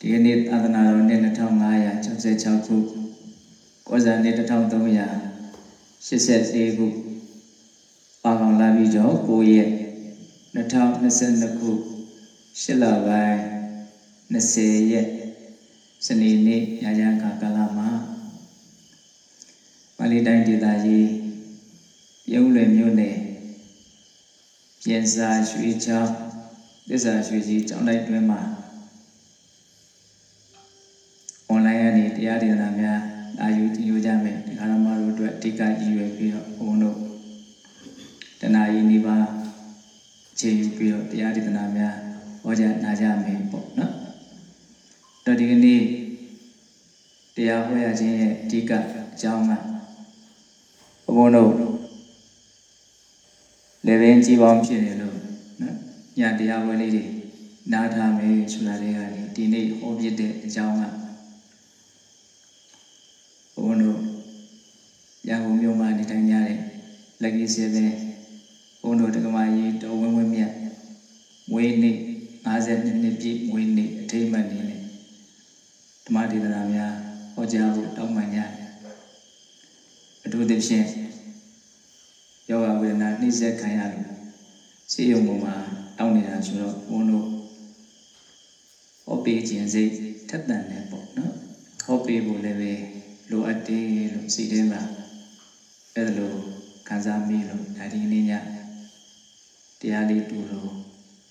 ဒီကနေ့သာသနာတော်နှစ်2566ခုကောဇာနှစ်1384ခုပါကောင်လာပြီးတော့9ရက်2022ခု8လပိုင်း20ရက်စနေနေ့ညချမ်းခါကာလမှာပါဠိတိုင်းဒေသကြီးပြုံးလွယ်မြို့နယ်ပြင်စာရွှေချောင်းသစ္စာရွှေကြီးကျောင်းလိုက်တွင်မှာအွန်လိုင်းကနေ တရားဒေသနာများအာယူတည်ယူကြမယ်ဒီခါရမတို့အတွက်အဓိကရည်ရွယ်ပြီးတော့ဘုန်းတို့တဏှာကြီးနေပါခြေယူပြီးတော့တရားဒေသနာများဟောကြားနာကြမယ်ပေါ့နော်တော့ဒီကနေ့တရားဟောရခြင်းရဲ့အဓိကအကြောင်းကဘုန်းတို့လေဘင်းကြီးပေါင်းဖြစ်နေလို့နော်ညတရားဝဲလေးတွေနားထားမယ်ဆိုတာလေးကနေဒီနေ့ဟောပြတဲ့အကြောင်းက ဘုန်းတို့ရန်ကုန်မြို့မှာနေထိုင်ကြတဲ့လက်ကီးစေပဲဘုန်းတို့တက္ကမကြီးတော်ဝင်းဝင်းမြတ်ဝေးနေ့52နှစ်ပြည့်ဝေးနေ့အထိမ့်မှတ်နေနဲ့ဓမ္မဒေသနာများဟောကြားဖို့တောင်းပန်ကြတယ်အထူးသဖြင့်ယောဂဝေဒနာနှိစ္စခံရလို့စေယုံပေါ်မှာတောင်းနေတာဆိုတော့ဘုန်းတို့ဟောပေးခြင်းစိတ်ထက်သန်တယ်ပေါ့နော်ဟောပေးဖို့လည်းပဲ လိုအပ်တယ်လို့စိတ်ထဲမှာအဲ့ဒါလိုခံစားမိလို့ဒါဒီနေ့ညတရားလေးတူလို့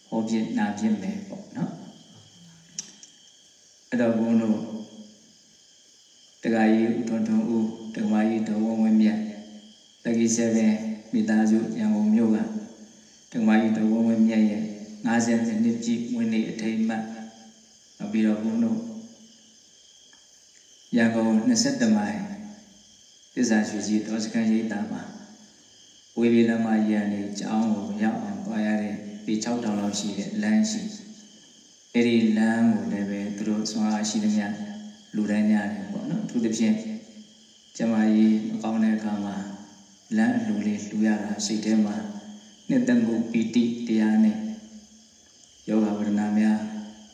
ဟောပြနာပြမယ်ပေါ့နော်အဲ့တော့ဘုန်းတို့တက္ကရာကြီးထွန်းထွန်းဦးတက္ကမကြီးတော်ဝင်းဝင်းမြတ်တက္ကီ7မိသားစုရန်ကုန်မြို့ကတက္ကမကြီးတော်ဝင်းဝင်းမြတ်ရဲ့50နှစ်ပြည့်ဝင်းနေအထိမ်းအမှတ်နောက်ပြီးတော့ဘုန်းတို့ ရန်ကုန်22မိုင်သစ္စာရွှေကြီးတော်စခန်းရိပ်သာမှာဝေဘီလမ်းမကြီးကနေကျောင်းကိုရောက်အောင်သွားရတဲ့ပေ6000လောက်ရှိတဲ့လမ်းရှိအဲ့ဒီလမ်းကိုလည်းပဲသူတို့ဆွမ်းအားရှိသမျှလူတိုင်းရတယ်ပေါ့နော်အထူးသဖြင့်ကျမကြီးမကောင်းတဲ့အခါမှာလမ်းအလူလေးလူရတာစိတ်ထဲမှာနှစ်သက်မှုပီတိတရားနဲ့ယောဂဝဒနာများ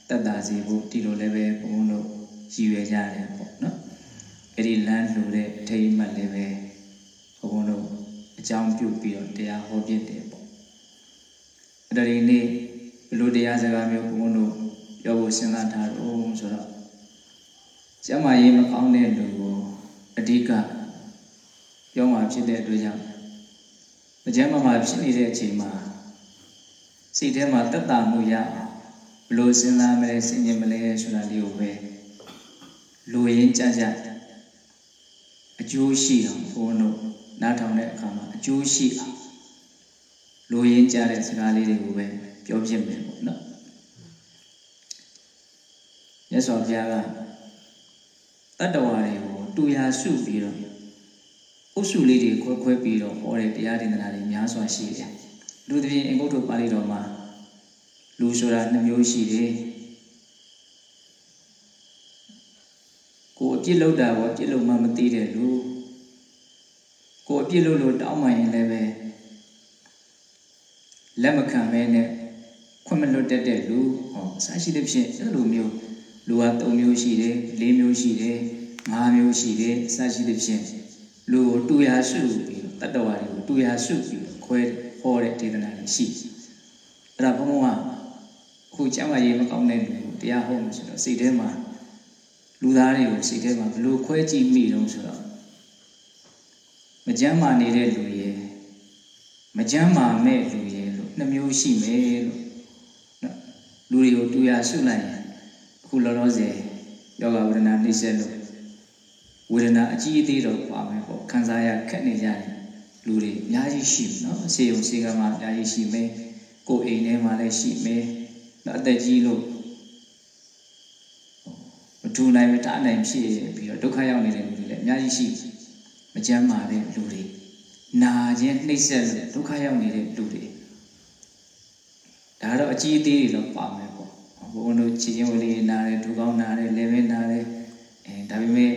တတ်တာစေဖို့ဒီလိုလည်းပဲဘုန်းတို့ရည်ရွယ်ကြတယ်ပေါ့နော် အဲ့ဒီလမ်းလူတဲ့အထိတ်မှတ်လည်းပဲဘုန်းတို့အကြောင်းပြုပြီးတော့တရားဟောပြတယ်ပေါ့အဲ့ဒါဒီနေ့ဘယ်လိုတရားစကားမျိုးဘုန်းတို့ပြောဖို့စဉ်းစားထားတော့ဆိုတော့ကျမရေးမကောင်းတဲ့လူကိုအဓိကပြောမှဖြစ်တဲ့အတွက်ကြောင့်မကျမ်းမာမှာဖြစ်နေတဲ့အချိန်မှာစိတ်ထဲမှာတက်တာမှုရအောင်ဘလို့စဉ်းစားမလဲစဉ်းကျင်မလဲဆိုတာလေးကိုပဲလူရင်းကြကြ အကျိုးရှိအောင်ဘုန်းတို့နားထောင်တဲ့အခါမှာအကျိုးရှိအောင်လူရင်းကြတဲ့စကားလေးတွေကိုပဲပြောပြမယ်ပေါ့နော်မြတ်စွာဘုရားကတတ္တဝါတွေကိုတူရာစုပြီးတော့အုပ်စုလေးတွေခွဲခွဲပြီးတော့ဟောတဲ့တရားဒေသနာတွေများစွာရှိတယ်လူတစ်ပြင်းအင်္ဂုတ္တပါဠိတော်မှာလူဆိုတာနှမျိုးရှိတယ် ကိုအပြစ်လုပ်တာကိုအပြစ်လုပ်မှမသိတဲ့လူကိုအပြစ်လုပ်လို့တောင်းမှရင်လည်းပဲလက်မခံမဲနဲ့ခွင့်မလွတ်တတ်တဲ့လူဟောအစရှိတဲ့ဖြင့်အဲ့လိုမျိုးလူဟာ၃မျိုးရှိတယ်၄မျိုးရှိတယ်၅မျိုးရှိတယ်အစရှိတဲ့ဖြင့်လူကိုတူရာစုပြီးတော့တတ္တဝါတွေကိုတူရာစုပြီးတော့ခွဲဟောတဲ့ဒေသနာတွေရှိအဲ့ဒါဘုံဘုံကအခုကျမ်းမာရေးမကောင်းတဲ့လူကိုတရားဟောမှဆိုတော့စိတ်ထဲမှာ လူသားတွေကိုစိတ်ထဲမှာဘလို့ခွဲကြည့်မိတော့ဆိုတော့မကျမ်းမာနေတဲ့လူရဲ့မကျမ်းမာမဲ့လူရဲ့လို့နှမျိုးရှိမယ်လို့နော်လူတွေကိုတူရာစုလိုက်ရင်အခုလောလောဆယ်ယောဂဝေဒနာနှိမ့်ဆက်လို့ဝေဒနာအကြီးအသေးတော့ပါမယ်ပေါ့ခံစားရခက်နေကြတယ်လူတွေအများကြီးရှိနော်ဆေးရုံဆေးကမ်းမှာအများကြီးရှိမယ်ကိုယ်အိမ်ထဲမှာလည်းရှိမယ်နော်အသက်ကြီးလို့ မထူနိုင်မတနိုင်ဖြစ်ပြီးတော့ဒုက္ခရောက်နေတဲ့လူတွေလည်းအများကြီးရှိမကြမ်းမာတဲ့လူတွေနာခြင်းနှိမ့်ဆက်လို့ဒုက္ခရောက်နေတဲ့လူတွေဒါတော့အကြီးအသေးတွေတော့ပါမယ်ပေါ့ဘုန်းတို့ချီချင်းဝလေးနာတယ်ဒုကောင်းနာတယ်လေဘဲနာတယ်အဲဒါပေမဲ့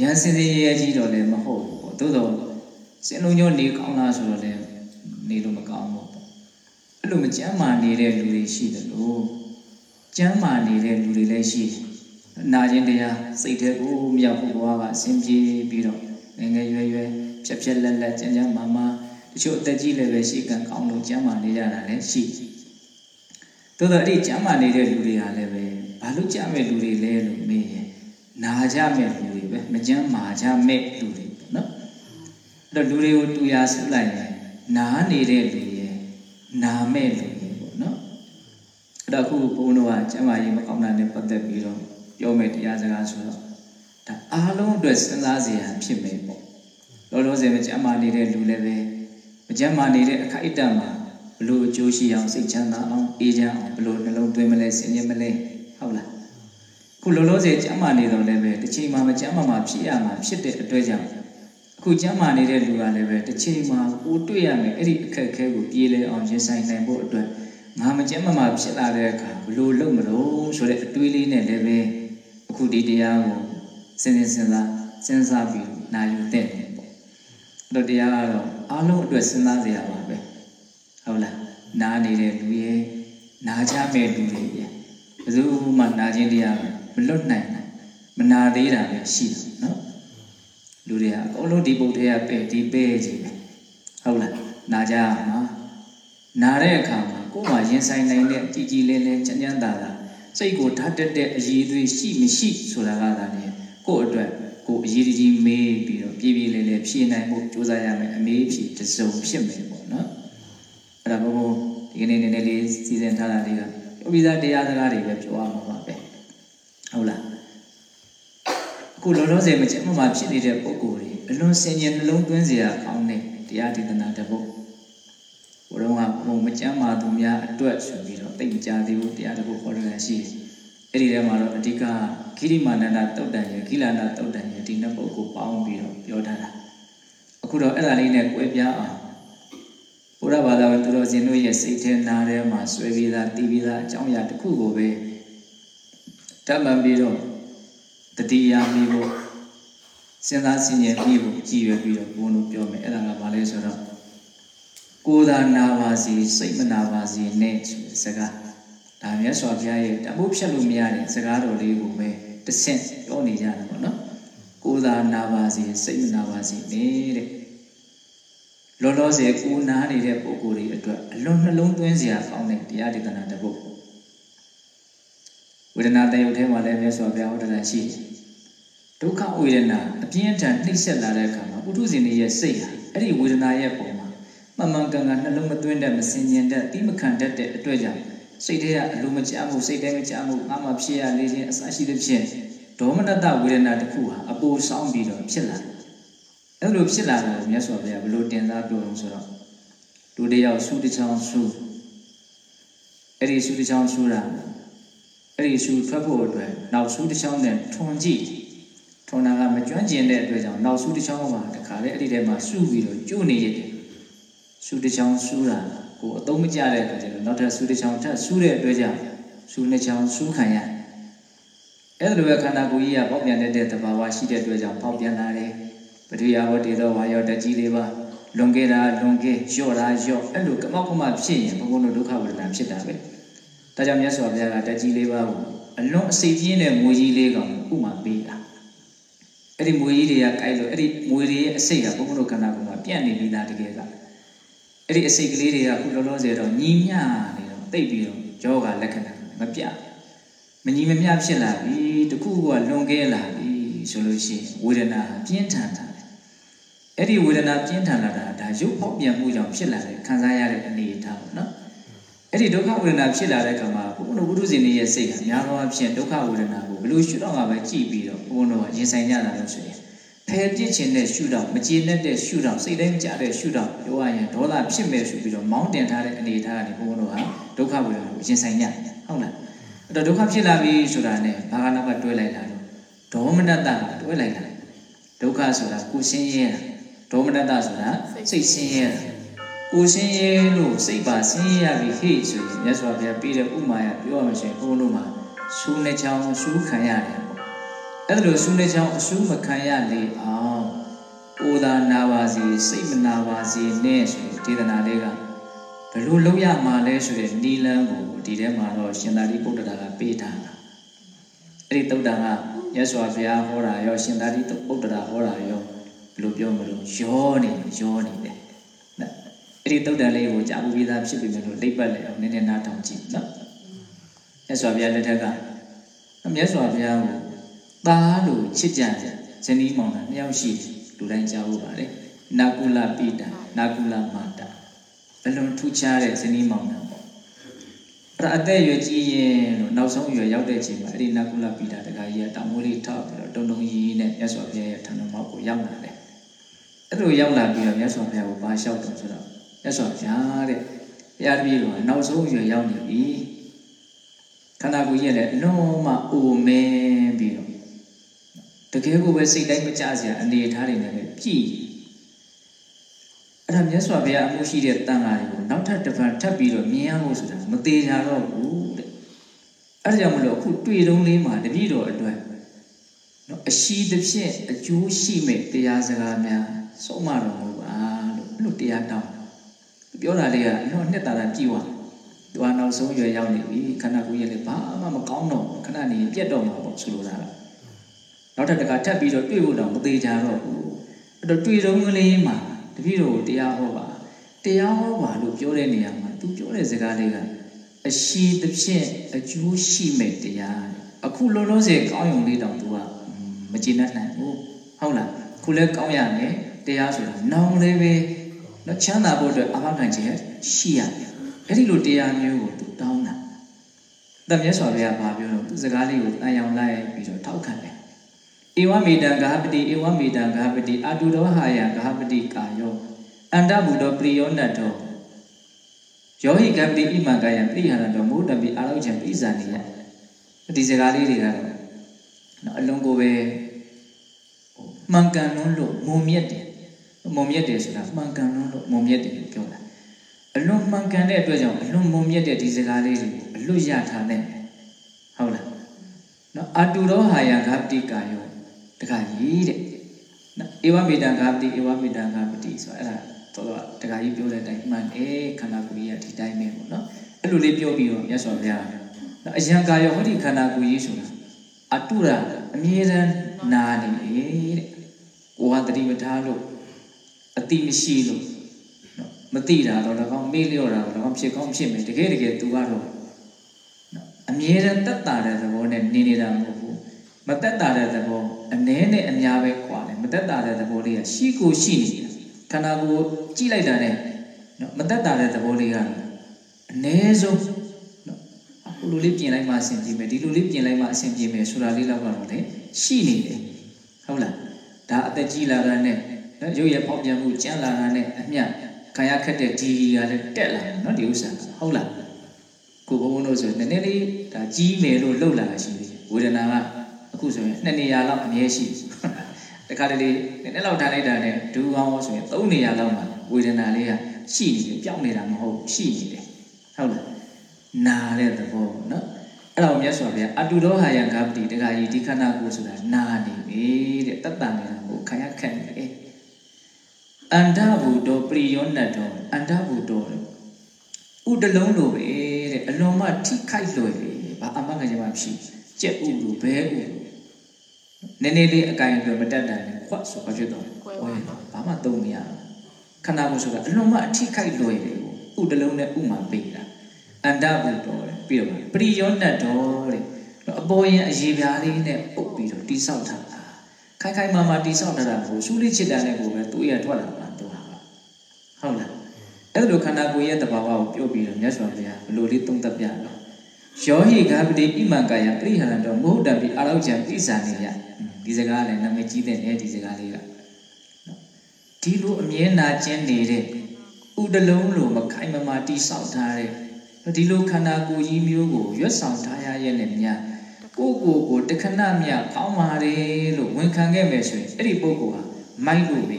ရန်စင်စင်ရဲကြီးတော့လည်းမဟုတ်ဘူးပေါ့သို့တော့စင်လုံးညောနေကောင်းလားဆိုတော့လည်းနေလို့မကောင်းဘူးပေါ့အဲ့လိုမကြမ်းမာနေတဲ့လူတွေရှိတယ်လို့ကြမ်းမာနေတဲ့လူတွေလည်းရှိတယ် နာခြင်းတရားစိတ်ထဲကိုမြောက်ဖို့ဘဝကအစဉ်ပြေပြီးတော့ငယ်ငယ်ရွယ်ရွယ်ဖြက်ဖြက်လက်လက်ကြမ်းကြမ်းမာမာတချို့အသက်ကြီးလည်းပဲရှိကံကောင်းလို့ကျမ်းမာနေကြတာလည်းရှိသို့တော့အဲ့ဒီကျမ်းမာနေတဲ့လူတွေကလည်းပဲဘာလို့ကြမဲ့လူတွေလဲလို့မေးရင်နာကြမဲ့လူတွေပဲမကျမ်းမာကြမဲ့လူတွေပေါ့နော်အဲ့တော့လူတွေကိုတူရာဆုလိုက်ရင်နားနေတဲ့လူရဲ့နာမဲ့လူတွေပေါ့နော်အဲ့တော့အခုဘုန်းတော်ကကျမ်းမာရေးမကောင်းတာနဲ့ပတ်သက်ပြီးတော့ ပြောမယ်တရားစကားဆိုတော့ဒါအားလုံးအတွက်စဉ်းစားစရာဖြစ်မယ်ပေါ့လောလောဆယ်မကျမ်းမာနေတဲ့လူလည်းပဲမကျမ်းမာနေတဲ့အခိုက်အတန့်မှာဘလို့အကျိုးရှိအောင်စိတ်ချမ်းသာအောင်အေးချမ်းအောင်ဘလို့နှလုံးသွင်းမလဲစဉ်းကျင်မလဲဟုတ်လားခုလောလောဆယ်ကျမ်းမာနေတော့လည်းပဲတစ်ချိန်မှာမကျမ်းမာမှာဖြစ်ရမှာဖြစ်တဲ့အတွက်ကြောင့်အခုကျမ်းမာနေတဲ့လူကလည်းပဲတစ်ချိန်မှာကိုတွေ့ရမယ်အဲ့ဒီအခက်အခဲကိုပြေးလဲအောင်ရင်ဆိုင်နိုင်ဖို့အတွက်ငါမကျမ်းမာမှာဖြစ်လာတဲ့အခါဘလို့လုပ်မလို့ဆိုတဲ့အတွေးလေးနဲ့လည်းပဲအ ခုဒီတရားကိုစဉ်းစဉ်စဉ်းစားစဉ်းစားပြီးနာယူတဲ့ပေါ့အဲ့တော့တရားကတော့အားလုံးအတွက်စဉ်းစားစရာပါပဲဟုတ်လားနားနေတဲ့လူရဲ့နားချမဲ့လူတွေရဲ့ဘယ်သူမှနားခြင်းတရားမလွတ်နိုင်ဘူးမနာသေးတာပဲရှိတယ်နော်လူတွေကအကုန်လုံးဒီပုတ်ထဲကပဲဒီပဲကြီးပဲဟုတ်လားနာကြရမှာနာတဲ့အခါမှာကိုယ်မှရင်ဆိုင်နိုင်တဲ့ကြည်ကြည်လေးလေးချမ်းချမ်းသာသာ စိတ်ကိုဓာတ်တက်တဲ့အရေးသွေးရှိမရှိဆိုတာကသာလေကိုယ့်အတွက်ကိုယ်အရေးကြီးမေးပြီးတော့ပြည်ပြည်လေးလေးဖြည့်နိုင်ဖို့ကြိုးစားရမယ်အမေးဖြည့်တစုံဖြစ်မယ်ပေါ့နော်အဲ့ဒါဘုံဘုံဒီကနေ့နည်းနည်းလေးစီစဉ်ထားတာလေးကပြောပြီးသားတရားစကားတွေပဲပြောရမှာပါပဲဟုတ်လားအခုလောလောဆယ်မချင်မှဖြစ်နေတဲ့ပုံကိုယ်တွေအလွန်စင်ကြယ်နှလုံးသွင်းစရာကောင်းတဲ့တရားဒေသနာတစ်ပုဒ် ဘုရောကဘုံမကြမ်းမာသူများအတွက်ဆိုပြီးတော့တိတ်ကြသေးဘူးတရားတစ်ပုဒ်ခေါ်ရရှိတယ်အဲ့ဒီထဲမှာတော့အဓိကခိရိမာနန္ဒတုတ်တန်ရခိလာနာတုတ်တန်ရဒီနှစ်ပုဒ်ကိုပေါင်းပြီးတော့ပြောထားတာအခုတော့အဲ့ဒါလေးနဲ့ကွဲပြားအောင်ဘုရားဘာသာဝင်သူတော်စင်တို့ရဲ့စိတ်ထဲနာထဲမှာဆွဲပြီးသားတည်ပြီးသားအကြောင်းအရာတစ်ခုကိုပဲတတ်မှန်ပြီးတော့တတိယမိဖို့စဉ်းစားဆင်ခြင်မိဖို့ကြည်ရွယ်ပြီးတော့ဘုန်းတို့ပြောမယ်အဲ့ဒါကဘာလဲဆိုတော့ ကိုယ်သာနာပါစီစိတ်မနာပါစီနဲ့ဆိုတဲ့စကားဒါမြတ်စွာဘုရားရဲ့တမိုးဖြတ်လို့မရတဲ့စကားတော်လေးကိုပဲတဆင့်ပြောနေကြတာပေါ့နော်ကိုယ်သာနာပါစီစိတ်မနာပါစီနဲ့တဲ့လောလောဆယ်ကိုနားနေတဲ့ပုံကိုယ်တွေအတွက်အလွန်နှလုံးသွင်းစရာကောင်းတဲ့တရားဒေသနာတစ်ပုဒ်ဝေဒနာတယုတ်ထဲမှာလည်းမြတ်စွာဘုရားဟောတာရှိဒုက္ခဝေဒနာအပြင်းထန်နှိမ့်ဆက်လာတဲ့အခါမှာပုထုဇဉ်တွေရဲ့စိတ်ဟာအဲ့ဒီဝေဒနာရဲ့ပုံ မှာမှန်မှန်ကန်ကန်နှလုံးမသွင်းတဲ့မစင်ញင်တဲ့တိမခံတတ်တဲ့အတွက်ကြောင့်စိတ်ထဲကအလိုမကျမှုစိတ်ထဲမကျမှုငါမှဖြစ်ရလေခြင်းအစရှိသဖြင့်ဒေါမနတဝေဒနာတစ်ခုဟာအပိုဆောင်ပြီးတော့ဖြစ်လာတယ်အဲ့လိုဖြစ်လာတယ်မြတ်စွာဘုရားဘလို့တင်စားပြောလို့ဆိုတော့လူတယောက်ဆူတစ်ချောင်းဆူအဲ့ဒီဆူတစ်ချောင်းဆူတာအဲ့ဒီဆူထွက်ဖို့အတွက်နောက်ဆူတစ်ချောင်းနဲ့ထွန်ကြည့်ထွန်တာကမကျွမ်းကျင်တဲ့အတွက်ကြောင့်နောက်ဆူတစ်ချောင်းမှာတခါလေအဲ့ဒီထဲမှာဆူပြီးတော့ကျိုးနေရတယ် ဆူတစ်ချောင်းဆူတာကိုအသုံးမကျတဲ့အခါကျတော့နောက်ထပ်ဆူတစ်ချောင်းထပ်ဆူတဲ့အတွက်ကြောင့်ဆူနှစ်ချောင်းဆူခံရအဲ့လိုပဲခန္ဓာကိုယ်ကြီးကပေါက်ပြန်တဲ့သဘာဝရှိတဲ့အတွက်ကြောင့်ပေါက်ပြန်လာတယ်ပရိယာဝတေသောဝါယောတကြီးလေးပါလွန်ခဲ့တာလွန်ခဲ့လျော့တာလျော့အဲ့လိုကမောက်ကမဖြစ်ရင်ဘုံဘုံတို့ဒုက္ခဝေဒနာဖြစ်တာပဲဒါကြောင့်မြတ်စွာဘုရားကတကြီးလေးပါကိုအလွန်အစိတ်ပြင်းတဲ့မွေကြီးလေးကောင်ဥမာပေးတာအဲ့ဒီမွေကြီးတွေကကြိုက်လို့အဲ့ဒီမွေတွေရဲ့အစိတ်ကဘုံဘုံတို့ခန္ဓာကိုယ်မှာပြန့်နေပြီးသားတကယ်က အဲ့ဒီအစိတ်ကလေးတွေကခုလောလောဆယ်တော့ညီမျှနေတော့တိတ်ပြီးတော့ယောဂလက္ခဏာမပြမညီမမျှဖြစ်လာပြီတခုကလွန်ခဲ့လာပြီဆိုလို့ရှိရင်ဝေဒနာပြင်းထန်တာအဲ့ဒီဝေဒနာပြင်းထန်လာတာဒါရုပ်ပေါက်ပြန်မှုကြောင့်ဖြစ်လာတဲ့ခံစားရတဲ့အနေအထားပေါ့နော်အဲ့ဒီဒုက္ခဝေဒနာဖြစ်လာတဲ့အခါမှာဘုန်းတော်ဘုဒ္ဓဇင်ရဲ့စိတ်ကအများသောအားဖြင့်ဒုက္ခဝေဒနာကိုဘလို့ရှုတော့ကပဲကြည်ပြီးတော့ဘုန်းတော်ရင်ဆိုင်ကြတာလို့ဆိုရင် ဖယ်ပြစ်ခြင်းတဲ့ရှုတော့မကျေနပ်တဲ့ရှုတော့စိတ်တိုင်းကြတဲ့ရှုတော့ပြောရရင်ဒေါသဖြစ်မဲ့ဆိုပြီးတော့မောင်းတင်ထားတဲ့အနေအထားကနေဘုန်းတော်ဟာဒုက္ခဝေဒနာကိုရင်ဆိုင်ကြဟုတ်လားအဲ့တော့ဒုက္ခဖြစ်လာပြီဆိုတာနဲ့ဘာကနောက်ကတွဲလိုက်လာတော့ဒေါမနတကတွဲလိုက်လာဒုက္ခဆိုတာကိုရှင်းရဲတာဒေါမနတဆိုတာစိတ်ဆင်းရဲတာကိုရှင်းရဲလို့စိတ်ပါဆင်းရဲရပြီဟေ့ဆိုရင်မြတ်စွာဘုရားပြီးတဲ့ဥမာရပြောရမှဆိုရင်ဘုန်းတို့မှာရှူးနှချောင်းရှူးခံရတယ်ပေါ့ အဲ့ဒါလို့ရှူးနှချောင်းအရှူးမခံရလေအောင်အိုသာနာပါစီစိတ်မနာပါစီနဲ့ဆိုရင်ဒေသနာလေးကဘယ်လိုလုပ်ရမှာလဲဆိုတဲ့နီလန်းကိုဒီထဲမှာတော့ရှင်သာရိပုတ္တရာကပေးထားတာအဲ့ဒီတုတ်တန်ကမြတ်စွာဘုရားဟောတာရောရှင်သာတိပုတ္တရာဟောတာရောဘယ်လိုပြောမလို့ရောနေရောနေတယ်နော်အဲ့ဒီတုတ်တန်လေးကိုကြာဘူးပြီးသားဖြစ်ပြီလို့လိပ်ပတ်လေအောင်နည်းနည်းနားထောင်ကြည့်နော်မြတ်စွာဘုရားလက်ထက်ကမြတ်စွာဘုရားကို သားလို့ချစ်ကြတယ်ဇနီးမောင်နှံနှစ်ယောက်ရှိတယ်လူတိုင်းကြားဖို့ပါလေနာကုလပိတံနာကုလမာတာအလွန်ထူးခြားတဲ့ဇနီးမောင်နှံပေါ့အဲ့ဒါအသက်အရွယ်ကြီးရင်လို့နောက်ဆုံးအရွယ်ရောက်တဲ့အချိန်မှာအဲ့ဒီနာကုလပိတာတခါကြီးကတောင်မိုးလေးထောက်ပြီးတော့တုံတုံကြီးနဲ့မြတ်စွာဘုရားရဲ့ထံတော်မောက်ကိုရောက်လာတယ်အဲ့လိုရောက်လာပြီးတော့မြတ်စွာဘုရားကိုပါလျှောက်တော့ဆိုတော့မြတ်စွာဘုရားတဲ့ဘုရားတပည့်တော်နောက်ဆုံးအရွယ်ရောက်နေပြီခန္ဓာကိုယ်ကြီးရဲ့လည်းအလုံးမအိုမဲပြီးတော့ တကယ်ကိုပဲစိတ်တိုင်းမကြစရာအနေထားတွေနဲ့ပဲပြည့်အဲ့ဒါမြတ်စွာဘုရားအမှုရှိတဲ့တန်ဃာတွေကိုနောက်ထပ်တစ်ပတ်ထပ်ပြီးတော့မြင်ရဖို့ဆိုတာမသေးကြတော့ဘူးတဲ့အဲ့ဒါကြောင့်မလို့အခုတွေ့တုံးလေးမှာတပည့်တော်အတွက်နော်အရှိတစ်ဖြင့်အကျိုးရှိမဲ့တရားစကားများဆုံးမတော်မူပါလို့လို့တရားတောင်းပြောတာလေးကအတော့နှစ်သာရကြည့်သွားသူကနောက်ဆုံးရွယ်ရောက်နေပြီခန္ဓာကိုယ်ရဲ့လည်းဘာမှမကောင်းတော့ခဏနေပြတ်တော့မှာပေါ့ဆိုလိုတာက နောက်ထပ်တခါထပ်ပြီးတော့တွေ့ဖို့တော့မသေးကြတော့ဘူးအဲ့တော့တွေ့တုံးကလေးမှာတပည့်တော်ကိုတရားဟောပါတရားဟောပါလို့ပြောတဲ့နေရာမှာသူပြောတဲ့စကားလေးကအရှိတစ်ဖြင့်အကျိုးရှိမဲ့တရားအခုလုံးလုံးစေကောင်းယုံလေးတောင်သူကမကျေနပ်နိုင်ဘူးဟုတ်လားခုလည်းကောင်းရမယ်တရားဆိုတာနောင်လေးပဲနော်ချမ်းသာဖို့အတွက်အာမခံခြင်းရှိရတယ်အဲ့ဒီလိုတရားမျိုးကိုသူတောင်းတာတမြတ်စွာဘုရားဘာပြောလို့သူစကားလေးကိုအံရောင်လိုက်ပြီးတော့ထောက်ခံတယ် ဧဝမေတံဂဟပတိဧဝမေတံဂဟပတိအာတုရောဟာယဂဟပတိကာယောအန္တဘုဒ္ဓပရိယောနတ္တောယောဟိကပတိဣမံကာယံပိဟာရတောမုဒ္ဒပိအာလောချံပိဇာနိယဒီစကားလေးတွေကတော့နော်အလုံးကိုပဲမှန်ကန်လုံးလို့မုံမြက်တယ်မုံမြက်တယ်ဆိုတာမှန်ကန်လုံးလို့မုံမြက်တယ်လို့ပြောတာအလွန်မှန်ကန်တဲ့အတွက်ကြောင့်အလွန်မုံမြက်တဲ့ဒီစကားလေးတွေကိုအလွတ်ရထားတဲ့ဟုတ်လားနော်အတူတော်ဟာယဂပတိကာယော တခါကြီးတဲ့နော်ဧဝမေတံဂပတိဧဝမေတံဂပတိဆိုအဲ့ဒါတော်တော်တခါကြီးပြောတဲ့အတိုင်းမှန်တယ်ခန္ဓာကိုယ်ကြီးကဒီတိုင်းပဲပေါ့နော်အဲ့လိုလေးပြောပြီးတော့မြတ်စွာဘုရားနော်အယံကာယောဟောဒီခန္ဓာကိုယ်ကြီးဆိုတာအတုရအမြဲတမ်းနာနေတယ်တဲ့ကိုယ်ဟာတတိမထားလို့အတိမရှိလို့နော်မတိတာတော့၎င်းမေ့လျော့တာတော့၎င်းဖြစ်ကောင်းဖြစ်မယ်တကယ်တကယ်သူကတော့နော်အမြဲတမ်းတက်တာတဲ့သဘောနဲ့နေနေတာမဟုတ်ဘူးမတက်တာတဲ့သဘော အနည်းနဲ့အများပဲခွာတယ်မတက်တာတဲ့သဘောလေးကရှိကိုရှိနေတယ်ခန္ဓာကိုယ်ကြည့်လိုက်တာနဲ့နော်မတက်တာတဲ့သဘောလေးကတော့အ ਨੇ ဆုံးနော်အခုလိုလေးပြင်လိုက်မှအဆင်ပြေမယ်ဒီလိုလေးပြင်လိုက်မှအဆင်ပြေမယ်ဆိုတာလေးတော့ကတော့လေရှိနေတယ်ဟုတ်လားဒါအသက်ကြီးလာတာနဲ့နော်ရုပ်ရဖောက်ပြန်မှုကြမ်းလာတာနဲ့အမျှခံရခက်တဲ့ဒီကလည်းတက်လာတယ်နော်ဒီဥစ္စာဟုတ်လားကိုဘုံဘုံတို့ဆိုနည်းနည်းလေးဒါကြီးမယ်လို့လှုပ်လာတာရှိသေးတယ်ဝေဒနာက အခုဆိုရင်2နေရာလောက်အမြဲရှိတခါတလေနည်းနည်းလောက်ထားလိုက်တာနဲ့ဒူအောင်ဆိုရင်3နေရာလောက်မှာဝေဒနာလေးကရှိနေတယ်ပြောင်းနေတာမဟုတ်ရှိနေတယ်ဟုတ်လားနာတဲ့သဘောနော်အဲ့တော့မြတ်စွာဘုရားအတုရောဟာယံဂပတိတခါကြီးဒီခန္ဓာကိုယ်ဆိုတာနာနေပြီတဲ့တတ်တန်နေတာကိုခံရခက်နေတယ်အန္တဘုဒ္ဓပရိယောနတ်တော်အန္တဘုဒ္ဓဥတလုံးလိုပဲတဲ့အလွန်မှထိခိုက်လွယ်ပဲဘာအမှန်ကကြမှာမရှိကြက်ဥလိုဘဲဥလို နည်းနည်းလေးအကင်တွေမတက်တန်နဲ့ခွတ်ဆိုဘာဖြစ်တော့လဲဘာမှသုံးမရခန္ဓာကိုယ်ဆိုတာအလွန်မှအထိခိုက်လွယ်တယ်ဥတလုံးနဲ့ဥမှာပေးတာအန္တဘုဒ္ဓတဲ့ပြီးတော့ပရိယောနတ်တော်တဲ့အပေါ်ရင်အရေးပြားလေးနဲ့ပုတ်ပြီးတော့တိဆောက်ထားတာခိုင်ခိုင်မာမာတိဆောက်ထားတာကိုရှုလေးချစ်တဲ့နဲ့ကိုပဲသူ့ရထွက်လာတာတော့ဟုတ်လားအဲ့လိုခန္ဓာကိုယ်ရဲ့တဘာဝကိုပြောပြီးတော့မြတ်စွာဘုရားဘယ်လိုလေးသုံးသပ်ပြတော့ ယောဟိဂပတိဣမံကာယပရိဟရံတော်မဟုတ်တံပိအာလောက်ချံပိစာနေရဒီစကားလည်းနာမည်ကြီးတဲ့နေဒီစကားလေးကဒီလိုအမြဲနာကျင်နေတဲ့ဥဒလုံးလိုမခိုင်မမာတိဆောက်ထားတဲ့ဒီလိုခန္ဓာကိုယ်ကြီးမျိုးကိုရွတ်ဆောင်ထားရရဲ့နဲ့မြတ်ကိုကိုကိုတခဏမြကောင်းပါတယ်လို့ဝန်ခံခဲ့မယ်ဆိုရင်အဲ့ဒီပုဂ္ဂိုလ်ဟာမိုက်လို့ပဲ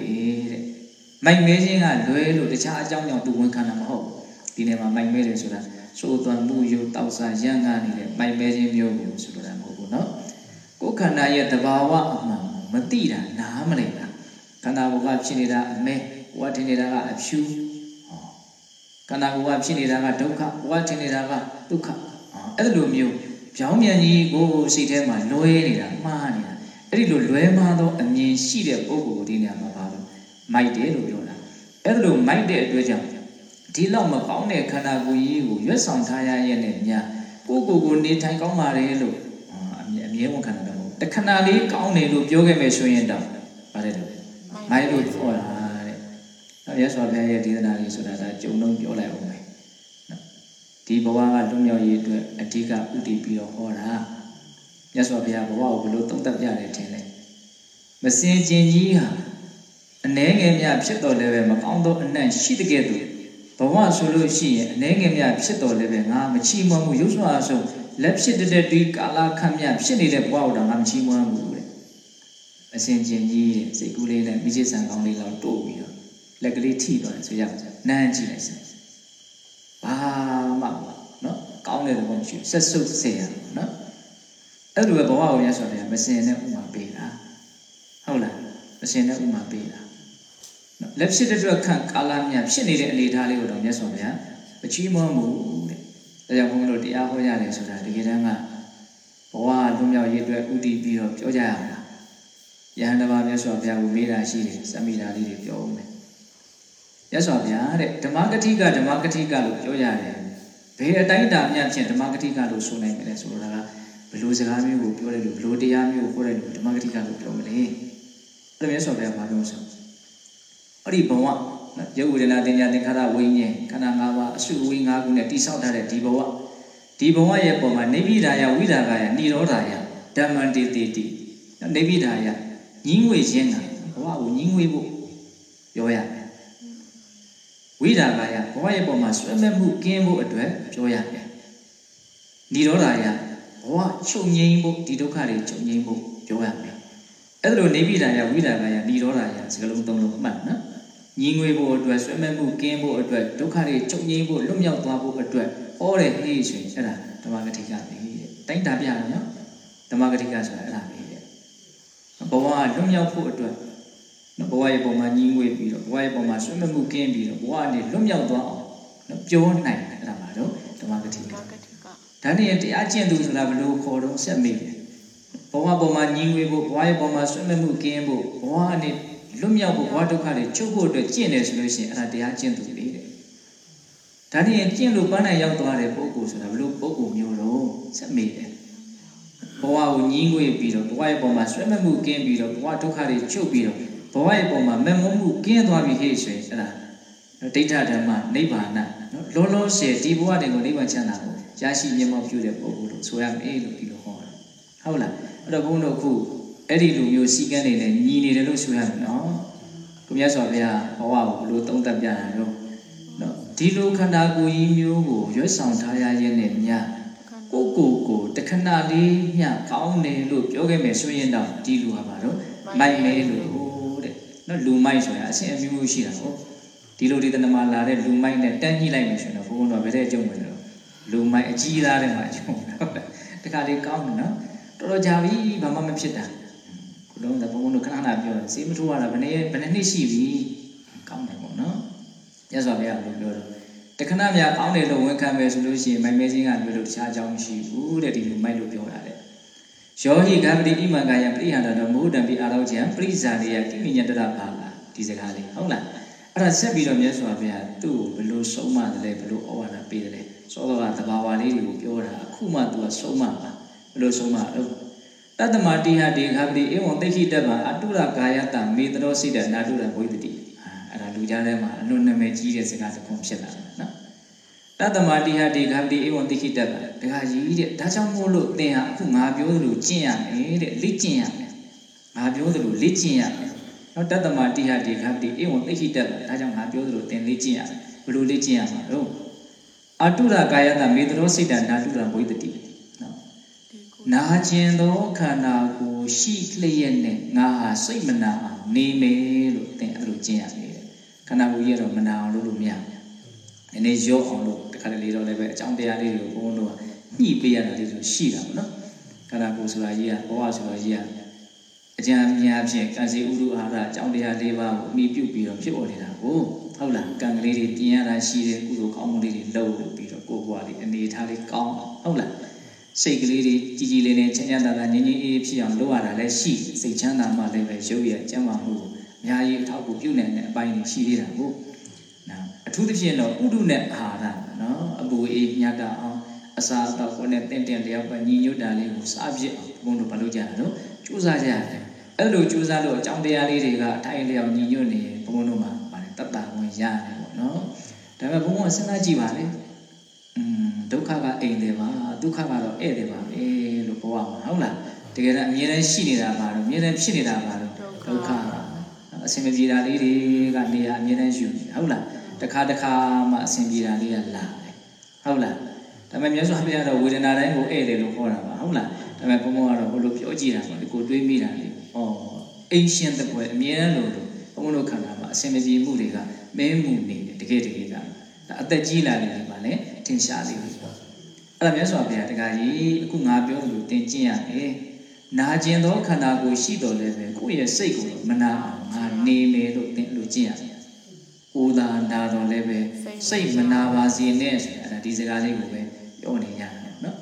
တဲ့မိုက်မဲခြင်းကလွဲလို့တခြားအကြောင်းကြောင့်သူဝန်ခံတာမဟုတ်ဒီနေရာမှာမိုက်မဲတယ်ဆိုတာ စိုးသွမ်းမှုယုတ်တောက်စားရမ်းကားနေတဲ့မိုက်မဲခြင်းမျိုးကိုဆိုလိုတာမဟုတ်ဘူးเนาะကိုယ်ခန္ဓာရဲ့သဘာဝအမှန်မသိတာနားမလည်တာခန္ဓာကိုယ်ကဖြစ်နေတာအမဲဝတ်ထင်နေတာကအဖြူခန္ဓာကိုယ်ကဖြစ်နေတာကဒုက္ခဝါထင်နေတာကဒုက္ခအဲ့လိုမျိုး ပြောင်းပြန်ကြီးကိုစိတ်ထဲမှာလွဲနေတာမှားနေတာအဲ့ဒီလိုလွဲမှားသောအမြင်ရှိတဲ့ပုဂ္ဂိုလ်ကိုဒီနေရာမှာပါလို့မိုက်တယ်လို့ပြောတာအဲ့လိုမိုက်တဲ့အတွက်ကြောင့် ဒီလောက်မကောင်းတဲ့ခန္ဓာကိုယ်ကြီးကိုရွတ်ဆောင်ထားရရဲ့နဲ့ညာကိုယ့်ကိုယ်ကိုနေထိုင်ကောင်းပါတယ်လို့အမြဲအမြဲဝန်ခံတာတော့တခဏလေးကောင်းတယ်လို့ပြောခဲ့မယ်ဆိုရင်တော့ပါတယ်လို့မိုက်လို့ပြောတာတဲ့။နောက်ရသော်ဘုရားရဲ့ဒေသနာလေးဆိုတာဒါကြုံလုံးပြောလိုက်အောင်မယ်။နော်ဒီဘဝကလွတ်မြောက်ရေးအတွက်အဓိကဥတည်ပြီးတော့ဟောတာ။ရသော်ဘုရားဘဝကိုဘလို့သုံးသပ်ပြတယ်ထင်လဲ။မစင်ကျင်ကြီးဟာအနှဲငယ်များဖြစ်တော်လည်းပဲမကောင်းသောအနံ့ရှိတဲ့ကဲ့သို့ ဘဝဆိုလို့ရှိရင်အနှဲငယ်များဖြစ်တော်လည်းပဲငါမချီးမွမ်းမှုရုပ်စွာအဆုံးလက်ဖြစ်တဲ့ဒီကာလခန့်မြဖြစ်နေတဲ့ဘဝကိုတော့ငါမချီးမွမ်းဘူးတဲ့အစဉ်ကျင်ကြီးတဲ့စိတ်ကူးလေးနဲ့မိချစ်ဆန်ကောင်းလေးတော့တို့ပြီးတော့လက်ကလေးထိသွားတယ်ဆိုရနမ်းကြည့်လိုက်စမ်းဘာမှမနော်ကောင်းတဲ့သဘောမရှိဘူးဆက်စုပ်စေရနော်အဲ့လိုပဲဘဝကိုရဆိုတယ်မစင်တဲ့ဥမာပေးတာဟုတ်လားမစင်တဲ့ဥမာပေးတာနော် လက်ဖြစ်တဲ့အတွက်ခန့်ကာလမြဖြစ်နေတဲ့အနေအထားလေးကိုတော့မြတ်စွာဘုရားမချီးမွမ်းဘူးတဲ့ဒါကြောင့်ဘုန်းတို့တရားဟောရတယ်ဆိုတာတကယ်တမ်းကဘဝလွတ်မြောက်ရေးအတွက်ဥတည်ပြီးတော့ပြောကြရမှာယဟန်တပါမြတ်စွာဘုရားကိုမေးတာရှိတယ်စမိတာလေးတွေပြောဦးမယ်မြတ်စွာဘုရားတဲ့ဓမ္မဂတိကဓမ္မဂတိကလို့ပြောရတယ်ဘယ်အတိုင်းအတာမြတ်ဖြင့်ဓမ္မဂတိကလို့ဆိုနိုင်မလဲဆိုတော့ဘလို့စကားမျိုးကိုပြောတယ်လို့ဘလို့တရားမျိုးကိုခေါ်တယ်လို့ဓမ္မဂတိကလို့ပြောမလဲအဲ့လိုမြတ်စွာဘုရားဘာပြောဆို အဲ့ဒီဘဝရုပ်ဝေဒနာတင်ညာသင်္ခါရဝိညာဉ်ခန္ဓာ၅ပါးအစုအဝေး၅ခုနဲ့တိဆောက်ထားတဲ့ဒီဘဝဒီဘဝရဲ့ပုံမှာနိဗ္ဗိဒါယဝိဒါကယနိရောဓာယဓမ္မန္တိတိတိနိဗ္ဗိဒါယညင်းငွေခြင်းတာဘဝကိုညင်းငွေဖို့ပြောရတယ်ဝိဒါကယဘဝရဲ့ပုံမှာဆွဲမဲ့မှုကင်းဖို့အတွက်ပြောရတယ်နိရောဓာယဘဝချုပ်ငြိမ်းဖို့ဒီဒုက္ခတွေချုပ်ငြိမ်းဖို့ပြောရမယ်အဲ့ဒါလိုနိဗ္ဗိဒါယဝိဒါကယနိရောဓာယစကားလုံးသုံးလုံးအမှတ်နော် ညီငွေဖို့အတွက်ဆွဲမဲ့မှုကင်းဖို့အတွက်ဒုက္ခတွေချုပ်ငြိမ်းဖို့လွတ်မြောက်သွားဖို့အတွက်ဟောတဲ့ဟေးဆိုရင်အဲ့ဒါဓမ္မဂတိကပဲတဲ့တိုင်းတာပြရနော်ဓမ္မဂတိကဆိုတာအဲ့ဒါပဲတဲ့ဘဝလွတ်မြောက်ဖို့အတွက်နော်ဘဝရဲ့ပုံမှာညီငွေပြီးတော့ဘဝရဲ့ပုံမှာဆွဲမဲ့မှုကင်းပြီးတော့ဘဝကနေလွတ်မြောက်သွားအောင်နော်ပြောနိုင်တယ်အဲ့ဒါပါတော့ဓမ္မဂတိကဒါနဲ့တရားကျင့်သူဆိုတာဘယ်လိုခေါ်တော့ဆက်မိတယ်ဘဝပုံမှာညီငွေဖို့ဘဝရဲ့ပုံမှာဆွဲမဲ့မှုကင်းဖို့ဘဝကနေ လွတ်မြောက်ဖို့ဘဝဒုက္ခတွေချုပ်ဖို့အတွက်ကျင့်တယ်ဆိုလို့ရှိရင်အဲ့ဒါတရားကျင့်သူတွေတဲ့ဒါနဲ့ကျင့်လို့ပန်းနိုင်ရောက်သွားတဲ့ပုဂ္ဂိုလ်ဆိုတာဘလို့ပုဂ္ဂိုလ်မျိုးတော့ဆက်မိတယ်ဘဝကိုညီးငွေပြီးတော့ဘဝရဲ့ပုံမှာဆွဲမဲ့မှုကင်းပြီးတော့ဘဝဒုက္ခတွေချုပ်ပြီးတော့ဘဝရဲ့ပုံမှာမမုန်းမှုကင်းသွားပြီဟဲ့ဆိုရင်အဲ့ဒါဒိဋ္ဌဓမ္မနိဗ္ဗာန်နော်လောလောဆယ်ဒီဘဝတွေကိုနိဗ္ဗာန်ချမ်းသာကိုရရှိမြတ်မောပြုတဲ့ပုဂ္ဂိုလ်လို့ဆိုရမယ်လို့ဒီလိုဟောတာဟုတ်လားအဲ့တော့ဘုန်းတော်ခု အဲ့ဒီလူမျိုးစီကန်းနေနဲ့ညီနေတယ်လို့ဆိုရမယ်နော်ကိုမြတ်စွာဘုရားဘဝကိုဘလို့သုံးသပ်ပြတာတော့နော်ဒီလိုခန္ဓာကိုယ်ကြီးမျိုးကိုရွတ်ဆောင်ထားရခြင်းနဲ့မြတ်ကိုကိုကိုတခဏလေးမြကောင်းတယ်လို့ပြောခဲ့မယ်ဆိုရင်တော့ဒီလူဟာပါတော့မိုက်မဲလို့တဲ့နော်လူမိုက်ဆိုတာအဆင့်အမျိုးမျိုးရှိတာဟုတ်ဒီလိုဒီတနမလာတဲ့လူမိုက်နဲ့တန်းညှိလိုက်မယ်ဆိုရင်တော့ဘုန်းတော်ဘယ်တဲ့ကြုံမယ်လို့လူမိုက်အကြီးသားတဲ့မှာကြုံဟုတ်တယ်တခါလေးကောင်းတယ်နော်တော်တော်ကြာပြီဘာမှမဖြစ်တာ လုံးသဘုံတို့ခဏခဏပြောတယ်စေးမထိုးရတာဘယ်နဲ့ဘယ်နှစ်နှစ်ရှိပြီကောင်းတယ်ပေါ့နော်ရသော်ဘုရားဘယ်လိုပြောတော့တခဏများကောင်းတယ်လို့ဝန်ခံမယ်ဆိုလို့ရှိရင်မိုင်မဲချင်းကပြောလို့တခြားအကြောင်းမရှိဘူးတဲ့ဒီလိုမိုက်လို့ပြောတာတဲ့ယောဟိကံပတိဣမံကာယပရိဟန္တာတော်မုဒ္ဒံပိအာရောချံပရိဇာနေယကိမိညတရပါလာဒီစကားလေးဟုတ်လားအဲ့ဒါဆက်ပြီးတော့မြတ်စွာဘုရားသူ့ကိုဘယ်လိုဆုံးမတယ်လဲဘယ်လိုဩဝါဒပေးတယ်လဲသောတော်ကတဘာဝလေးတွေကိုပြောတာအခုမှသူကဆုံးမပါဘယ်လိုဆုံးမတော့ တတ္တမတိဟတေခပတိဧဝံသိခိတဗံအတုရကာယတမေတရောစိတနာတုရဝိတတိအဲ့ဒါလူကြားထဲမှာအလွန်နာမည်ကြီးတဲ့စကားတစ်ခုဖြစ်လာတယ်နော်တတ္တမတိဟတေခပတိဧဝံသိခိတဗံဒကာကြီးတဲ့ဒါကြောင့်မို့လို့သင်ဟာအခုငါပြောသလိုကျင့်ရမယ်တဲ့လေ့ကျင့်ရမယ်ငါပြောသလိုလေ့ကျင့်ရမယ်နော်တတ္တမတိဟတေခပတိဧဝံသိခိတဗံဒါကြောင့်ငါပြောသလိုသင်လေ့ကျင့်ရမယ်ဘယ်လိုလေ့ကျင့်ရမှာတော့အတုရကာယတမေတရောစိတနာတုရဝိတတိ နာကျင်သောခန္ဓာကိုရှိလျက်နဲ့ငါဟာစိတ်မနာအောင်နေမယ်လို့သင်အဲ့လိုကျင့်ရတယ်ခန္ဓာကိုကြီးကတော့မနာအောင်လုပ်လို့မရဘူးနည်းနည်းရော့အောင်လို့တခါတလေတော့လည်းပဲအကြောင်းတရားလေးတွေကိုဘုန်းတော်ကညှိပေးရတာလေးဆိုရှိတာပေါ့နော်ခန္ဓာကိုယ်ဆိုတာကြီးကဘဝဆိုတာကြီးကအကြံဉာဏ်ဖြင့်ကံစီဥဒုအာရအကြောင်းတရား၄ပါးကိုအမိပြုပြီးတော့ဖြစ်ပေါ်နေတာကိုဟုတ်လားကံကလေးတွေပြင်ရတာရှိတယ်ကုသိုလ်ကောင်းမှုလေးတွေလုပ်ပြီးတော့ကိုယ်ဘဝလေးအနေထားလေးကောင်းအောင်ဟုတ်လား စိတ်ကလေးတွေကြီးကြီးလေးလေးချမ်းချမ်းသာသာငြိမ်ငြိမ်အေးဖြစ်အောင်လုပ်ရတာလည်းရှိစိတ်ချမ်းသာမှလည်းပဲရုပ်ရဲ့ကျန်းမာမှုကိုအများကြီးအထောက်အကူပြုနိုင်တဲ့အပိုင်းတွေရှိသေးတာကိုနော်အထူးသဖြင့်တော့ဥဒုနဲ့အာဟာရနော်အပူအေးညတ်တာအောင်အစာအသောက်ကိုနဲ့တင့်တင့်လျောက်ပဲညီညွတ်တာလေးကိုစားပြစ်အောင်ဘုန်းတို့မလုပ်ကြရတော့ကြိုးစားကြရတယ်အဲ့လိုကြိုးစားလို့အကြောင်းတရားလေးတွေကအထိုင်လျောက်ညီညွတ်နေဘုန်းတို့မှာဗါတယ်တတ်တာဝင်ရတယ်ပေါ့နော်ဒါပေမဲ့ဘုန်းကစဉ်းစားကြည့်ပါလေ อืมဒုက္ခကအိမ်တယ်ပါဒုက္ခကတော့ဧည့်တယ်ပါပဲလို့ဘဝမှာဟုတ်လားတကယ်တော့အမြဲတမ်းရှိနေတာပါတော့အမြဲတမ်းဖြစ်နေတာပါတော့ဒုက္ခအစင်မပြေတာလေးတွေကနေရာအမြဲတမ်းယူနေတာဟုတ်လားတစ်ခါတစ်ခါမှအစင်ပြေတာလေးကလာတယ်ဟုတ်လားဒါပေမဲ့မြတ်စွာဘုရားတော့ဝေဒနာတိုင်းကိုဧည့်တယ်လို့ခေါ်တာပါဟုတ်လားဒါပေမဲ့ဘုံဘုံကတော့ဟိုလိုပြောကြည့်တာပေါ့ကိုတွေးမိတာလေဩအိမ်ရှင်တဲ့ဘွယ်အမြဲတမ်းလို့လို့ဘုံဘုံတို့ခန္ဓာမှာအစင်မပြေမှုတွေကမဲမှုနေတယ်တကယ်တကယ်ကအသက်ကြီးလာတယ်ပါလေ ထင်ရှားနေပြီပေါ့အဲ့ဒါမြတ်စွာဘုရားတခါကြီးအခုငါပြောသလိုသင်ကျင့်ရတယ်နာကျင်သောခန္ဓာကိုယ်ရှိတော်လဲပဲကိုယ့်ရဲ့စိတ်ကိုမနာအောင်ငါနေမယ်လို့သင်လို့ကျင့်ရတယ်ကိုယ်သာနာတော်လဲပဲစိတ်မနာပါစေနဲ့ဆိုတာအဲ့ဒါဒီစကားလေးကိုပဲပြောနေရတယ်နော်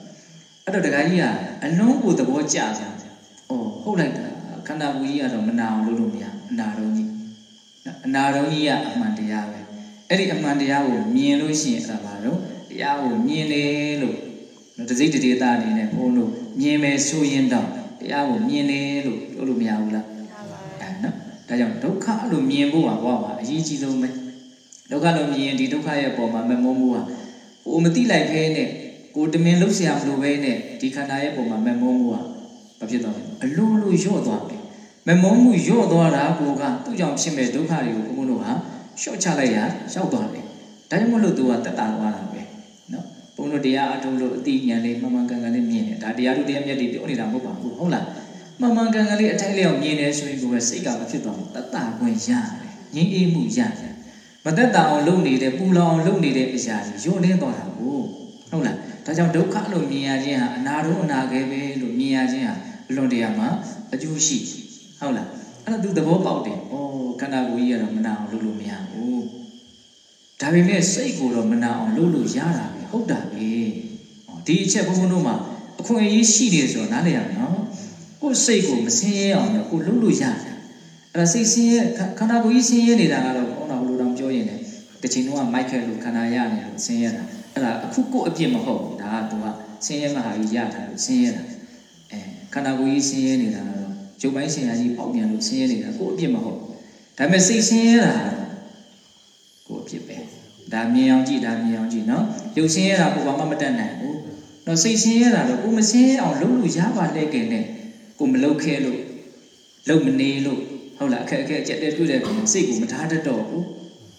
အဲ့တော့တခါကြီးကအလုံးကိုသဘောကျကြတယ်ဩဟုတ်လိုက်တာခန္ဓာကိုယ်ကြီးကတော့မနာအောင်လုပ်လို့မရအနာတော်ကြီးအနာတော်ကြီးကအမှန်တရားပဲအဲ့ဒီအမှန်တရားကိုမြင်လို့ရှိရင်အဲ့ဒါပါတော့ တရားကိုမြင်နေလို့တစိတ်တေတာအနေနဲ့ဘုန်းတို့မြင်မယ်ဆိုရင်တော့တရားကိုမြင်နေလို့ပြောလို့မရဘူးလားဒါနော်ဒါကြောင့်ဒုက္ခလို့မြင်ဖို့ကဘဝမှာအရေးကြီးဆုံးပဲဒုက္ခလို့မြင်ရင်ဒီဒုက္ခရဲ့ပုံမှာမမုန်းဘူးဟာကိုမသိလိုက်ခဲနဲ့ကိုတမင်လုံးဆရာမလို့ပဲနဲ့ဒီခန္ဓာရဲ့ပုံမှာမမုန်းဘူးဟာမဖြစ်တော့ဘူးအလိုလိုညော့သွားတယ်မမုန်းမှုညော့သွားတာကိုကသူ့ကြောင့်ဖြစ်မဲ့ဒုက္ခတွေကိုဘုန်းဘုန်းတို့ဟာရှော့ချလိုက်ရရှောက်သွားတယ်ဒါကြောင့်မလို့သူကတက်တာသွားတာ တို့တရားအထုံးလို့အတိဉာဏ်လေးမှန်မှန်ကန်ကန်လေးမြင်တယ်ဒါတရားတို့တရားမြတ်တွေပြောနေတာမဟုတ်ပါဘူးဟုတ်လားမှန်မှန်ကန်ကန်လေးအထိုက်လျောက်မြင်တယ်ဆိုရင်ကိုယ်ပဲစိတ်ကမဖြစ်သွားဘူးတတ်တာခွင့်ရတယ်ငြင်းအေးမှုရတယ်မသက်တာအောင်လုပ်နေတဲ့ပူလောင်အောင်လုပ်နေတဲ့အရာကြီးယွန်းနေသွားတာကိုဟုတ်လားဒါကြောင့်ဒုက္ခလို့မြင်ရခြင်းဟာအနာတို့အနာခဲပဲလို့မြင်ရခြင်းဟာအလွန်တရာမှာအကျိုးရှိဟုတ်လားအဲ့ဒါသူသဘောပေါက်တယ်။အော်ခန္ဓာကိုယ်ကြီးကတော့မနာအောင်လုပ်လို့မရဘူး။ဒါပေမဲ့စိတ်ကိုတော့မနာအောင်လုပ်လို့ရတာပဲ ဟုတ်တာပဲ။ဒီအချက်ဘုန်းဘုန်းတို့မှာအခွင့်အရေးရှိတယ်ဆိုတော့နားလည်ရမယ်နော်။ကိုယ်စိတ်ကိုမဆင်းရဲအောင်တော့ကိုလုပ်လို့ရတယ်။အဲ့ဒါစိတ်ဆင်းရဲခန္ဓာကိုယ်ကြီးဆင်းရဲနေတာကတော့ဘောနာဘလို့တောင်ပြောရင်လည်းတစ်ချိန်တော့မိုက်ခဲလို့ခန္ဓာရနေလို့ဆင်းရဲတာ။အဲ့ဒါအခုကိုယ်အပြစ်မဟုတ်ဘူး။ဒါကသူကဆင်းရဲမဟာကြီးရထားလို့ဆင်းရဲတာ။အဲခန္ဓာကိုယ်ကြီးဆင်းရဲနေတာကတော့ရုပ်ပိုင်းဆင်ရကြီးပေါက်ပြန်လို့ဆင်းရဲနေတာကိုယ်အပြစ်မဟုတ်ဒါပေမဲ့စိတ်ဆင်းရဲတာကိုယ်အပြစ်ပဲဒါမြင်အောင်ကြည့်ဒါမြင်အောင်ကြည့်နော် ရုပ်ဆင်းရဲတာကိုဘာမှမတတ်နိုင်ဘူးနော်စိတ်ဆင်းရဲတာတော့ကိုယ်မဆင်းရဲအောင်လုပ်လို့ရပါတဲ့ကဲနဲ့ကိုယ်မလုပ်ခဲလို့လုပ်မနေလို့ဟုတ်လားအခက်အခဲအကျက်တဲ့တွေ့တဲ့စိတ်ကိုမထားတတ်တော့ဘူး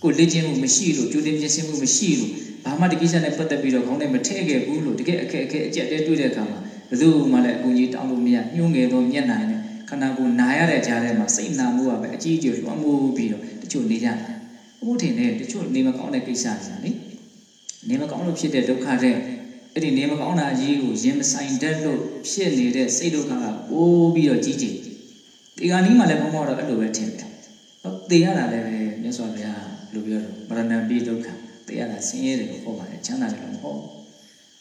ကိုလေ့ကျင့်မှုမရှိလို့ကြိုတင်ပြင်ဆင်မှုမရှိလို့ဘာမှတကိစ္စနဲ့ပတ်သက်ပြီးတော့ခေါင်းထဲမထည့်ခဲ့ဘူးလို့တကယ်အခက်အခဲအကျက်တဲ့တွေ့တဲ့အခါမှာဘယ်သူမှလည်းအကူကြီးတောင်းလို့မရညှိုးငယ်တော့မျက်နှာနဲ့ခန္ဓာကိုယ်နာရတဲ့ကြားထဲမှာစိတ်နာမှုကပဲအကြီးအကျယ်လွှမ်းမိုးပြီးတော့တချို့နေကြတယ်။ဘုထင်တယ်တချို့နေမကောင်းတဲ့ကိစ္စတွေလေ။ နေမကောင်းလို့ဖြစ်တဲ့ဒုက္ခတဲ့အဲ့ဒီနေမကောင်းတာကြီးကိုရင်မဆိုင်တတ်လို့ဖြစ်နေတဲ့စိတ်ဒုက္ခကပိုးပြီးတော့ကြီးကြီး။ဒီကနေ့မှလည်းဘုံမောတော့အဲ့လိုပဲထင်တယ်။ဟုတ်သေရတာလည်းပဲမြတ်စွာဘုရားလိုပြောတယ်မရဏံပြီးဒုက္ခသေရတာဆင်းရဲတယ်လို့ဟောပါတယ်ချမ်းသာတယ်လို့မဟုတ်ဘူး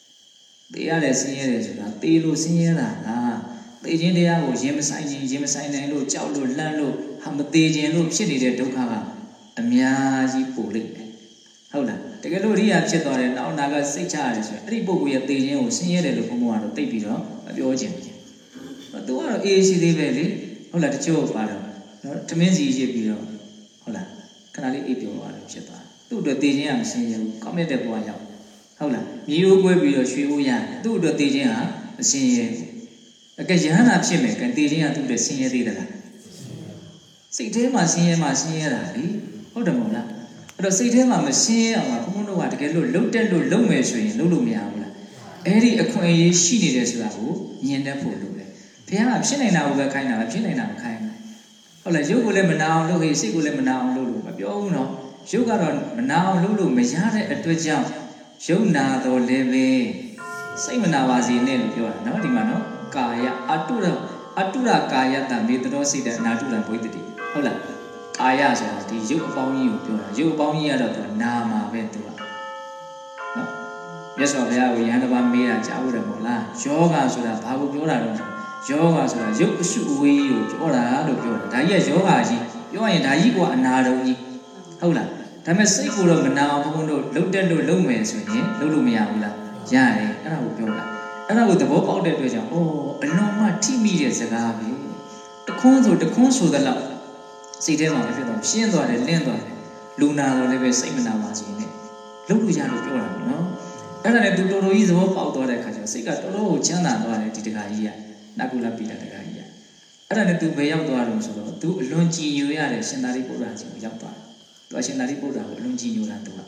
။သေရတယ်ဆင်းရဲတယ်ဆိုတာသေလို့ဆင်းရဲတာလား။သေခြင်းတရားကိုရင်မဆိုင်ခြင်းရင်မဆိုင်နိုင်လို့ကြောက်လို့လှမ်းလို့ဟာမသေးခြင်းလို့ဖြစ်နေတဲ့ဒုက္ခကအများကြီးပိုလိမ့်မယ်ဟုတ်လား တကယ်လို့ရိယာဖြစ်သွားတယ်နောက်နာကစိတ်ချရတယ်ဆိုရင်အဲ့ဒီပုဂ္ဂိုလ်ရဲ့သေခြင်းကိုဆင်းရဲတယ်လို့ဘုံဘုံကတော့သိပြီးတော့မပြောခြင်းဘူးသူကတော့အေးရှိသေးပဲလေဟုတ်လားတချို့ပါတော့နော်ထမင်းစီရစ်ပြီးတော့ဟုတ်လားခဏလေးအေးပြောသွားတယ်ဖြစ်သွားသူ့အတွက်သေခြင်းကမဆင်းရဲဘူးကောင်းမြတ်တဲ့ဘဝရောက်ဟုတ်လားမြေအိုးကွဲပြီးတော့ရွှေအိုးရတယ်သူ့အတွက်သေခြင်းဟာမဆင်းရဲဘူးအကယ်ယဟနာဖြစ်မယ်ကံတည်ခြင်းကသူ့အတွက်ဆင်းရဲသေးသလားစိတ်ထဲမှာဆင်းရဲမှဆင်းရဲတာလေဟုတ်တယ်မို့လား အဲ့တော့စိတ်ထဲမှာမဆင်းရဲအောင်ကဘုန်းဘုန်းတို့ကတကယ်လို့လှုပ်တက်လို့လှုပ်မယ်ဆိုရင်လှုပ်လို့မရဘူးလားအဲ့ဒီအခွင့်အရေးရှိနေတယ်ဆိုတာကိုမြင်တတ်ဖို့လိုတယ်ဘုရားကဖြစ်နေတာကိုပဲခိုင်းတာပဲဖြစ်နေတာမခိုင်းဘူးဟုတ်လားရုပ်ကိုလည်းမနာအောင်လုပ်ဟေစိတ်ကိုလည်းမနာအောင်လုပ်လို့မပြောဘူးနော်ရုပ်ကတော့မနာအောင်လုပ်လို့မရတဲ့အတွက်ကြောင့်ရုပ်နာတော့လည်းပဲစိတ်မနာပါစေနဲ့လို့ပြောတာနော်ဒီမှာနော်ကာယအတုရအတုရကာယတံမေတ္တောစိတ်တဲ့အနာတုရံဘဝိတ္တိဟုတ်လား ကာယဆိုတာဒီရုပ်အပေါင်းကြီးကိုပြောတာရုပ်အပေါင်းကြီးကတော့သူနာမှာပဲသူကနော်မြတ်စွာဘုရားကိုယဟန်တစ်ပါးမေးတာကြားဘူးတယ်မို့လားယောဂဆိုတာဘာကိုပြောတာလဲယောဂဆိုတာရုပ်အစုအဝေးကိုပြောတာလို့ပြောတာဒါကြီးကယောဂကြီးပြောရင်ဒါကြီးကအနာတော်ကြီးဟုတ်လားဒါပေမဲ့စိတ်ကိုတော့မနာအောင်ဘုန်းတို့လှုပ်တက်လို့လှုပ်မယ်ဆိုရင်လှုပ်လို့မရဘူးလားရတယ်အဲ့ဒါကိုပြောတာအဲ့ဒါကိုသဘောပေါက်တဲ့အတွက်ကြောင့်အိုးအလုံးမထိမိတဲ့စကားပဲတခွန်းဆိုတခွန်းဆိုသလောက် စိတ်ထဲမှာဖြစ်တော့ရှင်းသွားတယ်လင်းသွားတယ်လူနာတော့လည်းပဲစိတ်မနာပါစေနဲ့လှုပ်လို့ရလို့ပြောတာနော်အဲ့ဒါနဲ့သူတော်တော်ကြီးသဘောပေါက်သွားတဲ့အခါကျတော့စိတ်ကတော်တော်ကိုချမ်းသာသွားတယ်ဒီတခါကြီးကနကုလပိတတခါကြီးကအဲ့ဒါနဲ့သူဘယ်ရောက်သွားတော့ဆိုတော့သူအလွန်ကြည်ညိုရတဲ့ရှင်သာရိပုတ္တရာကြီးကိုရောက်သွားတယ်သူအရှင်သာရိပုတ္တရာကိုအလွန်ကြည်ညိုတာသူက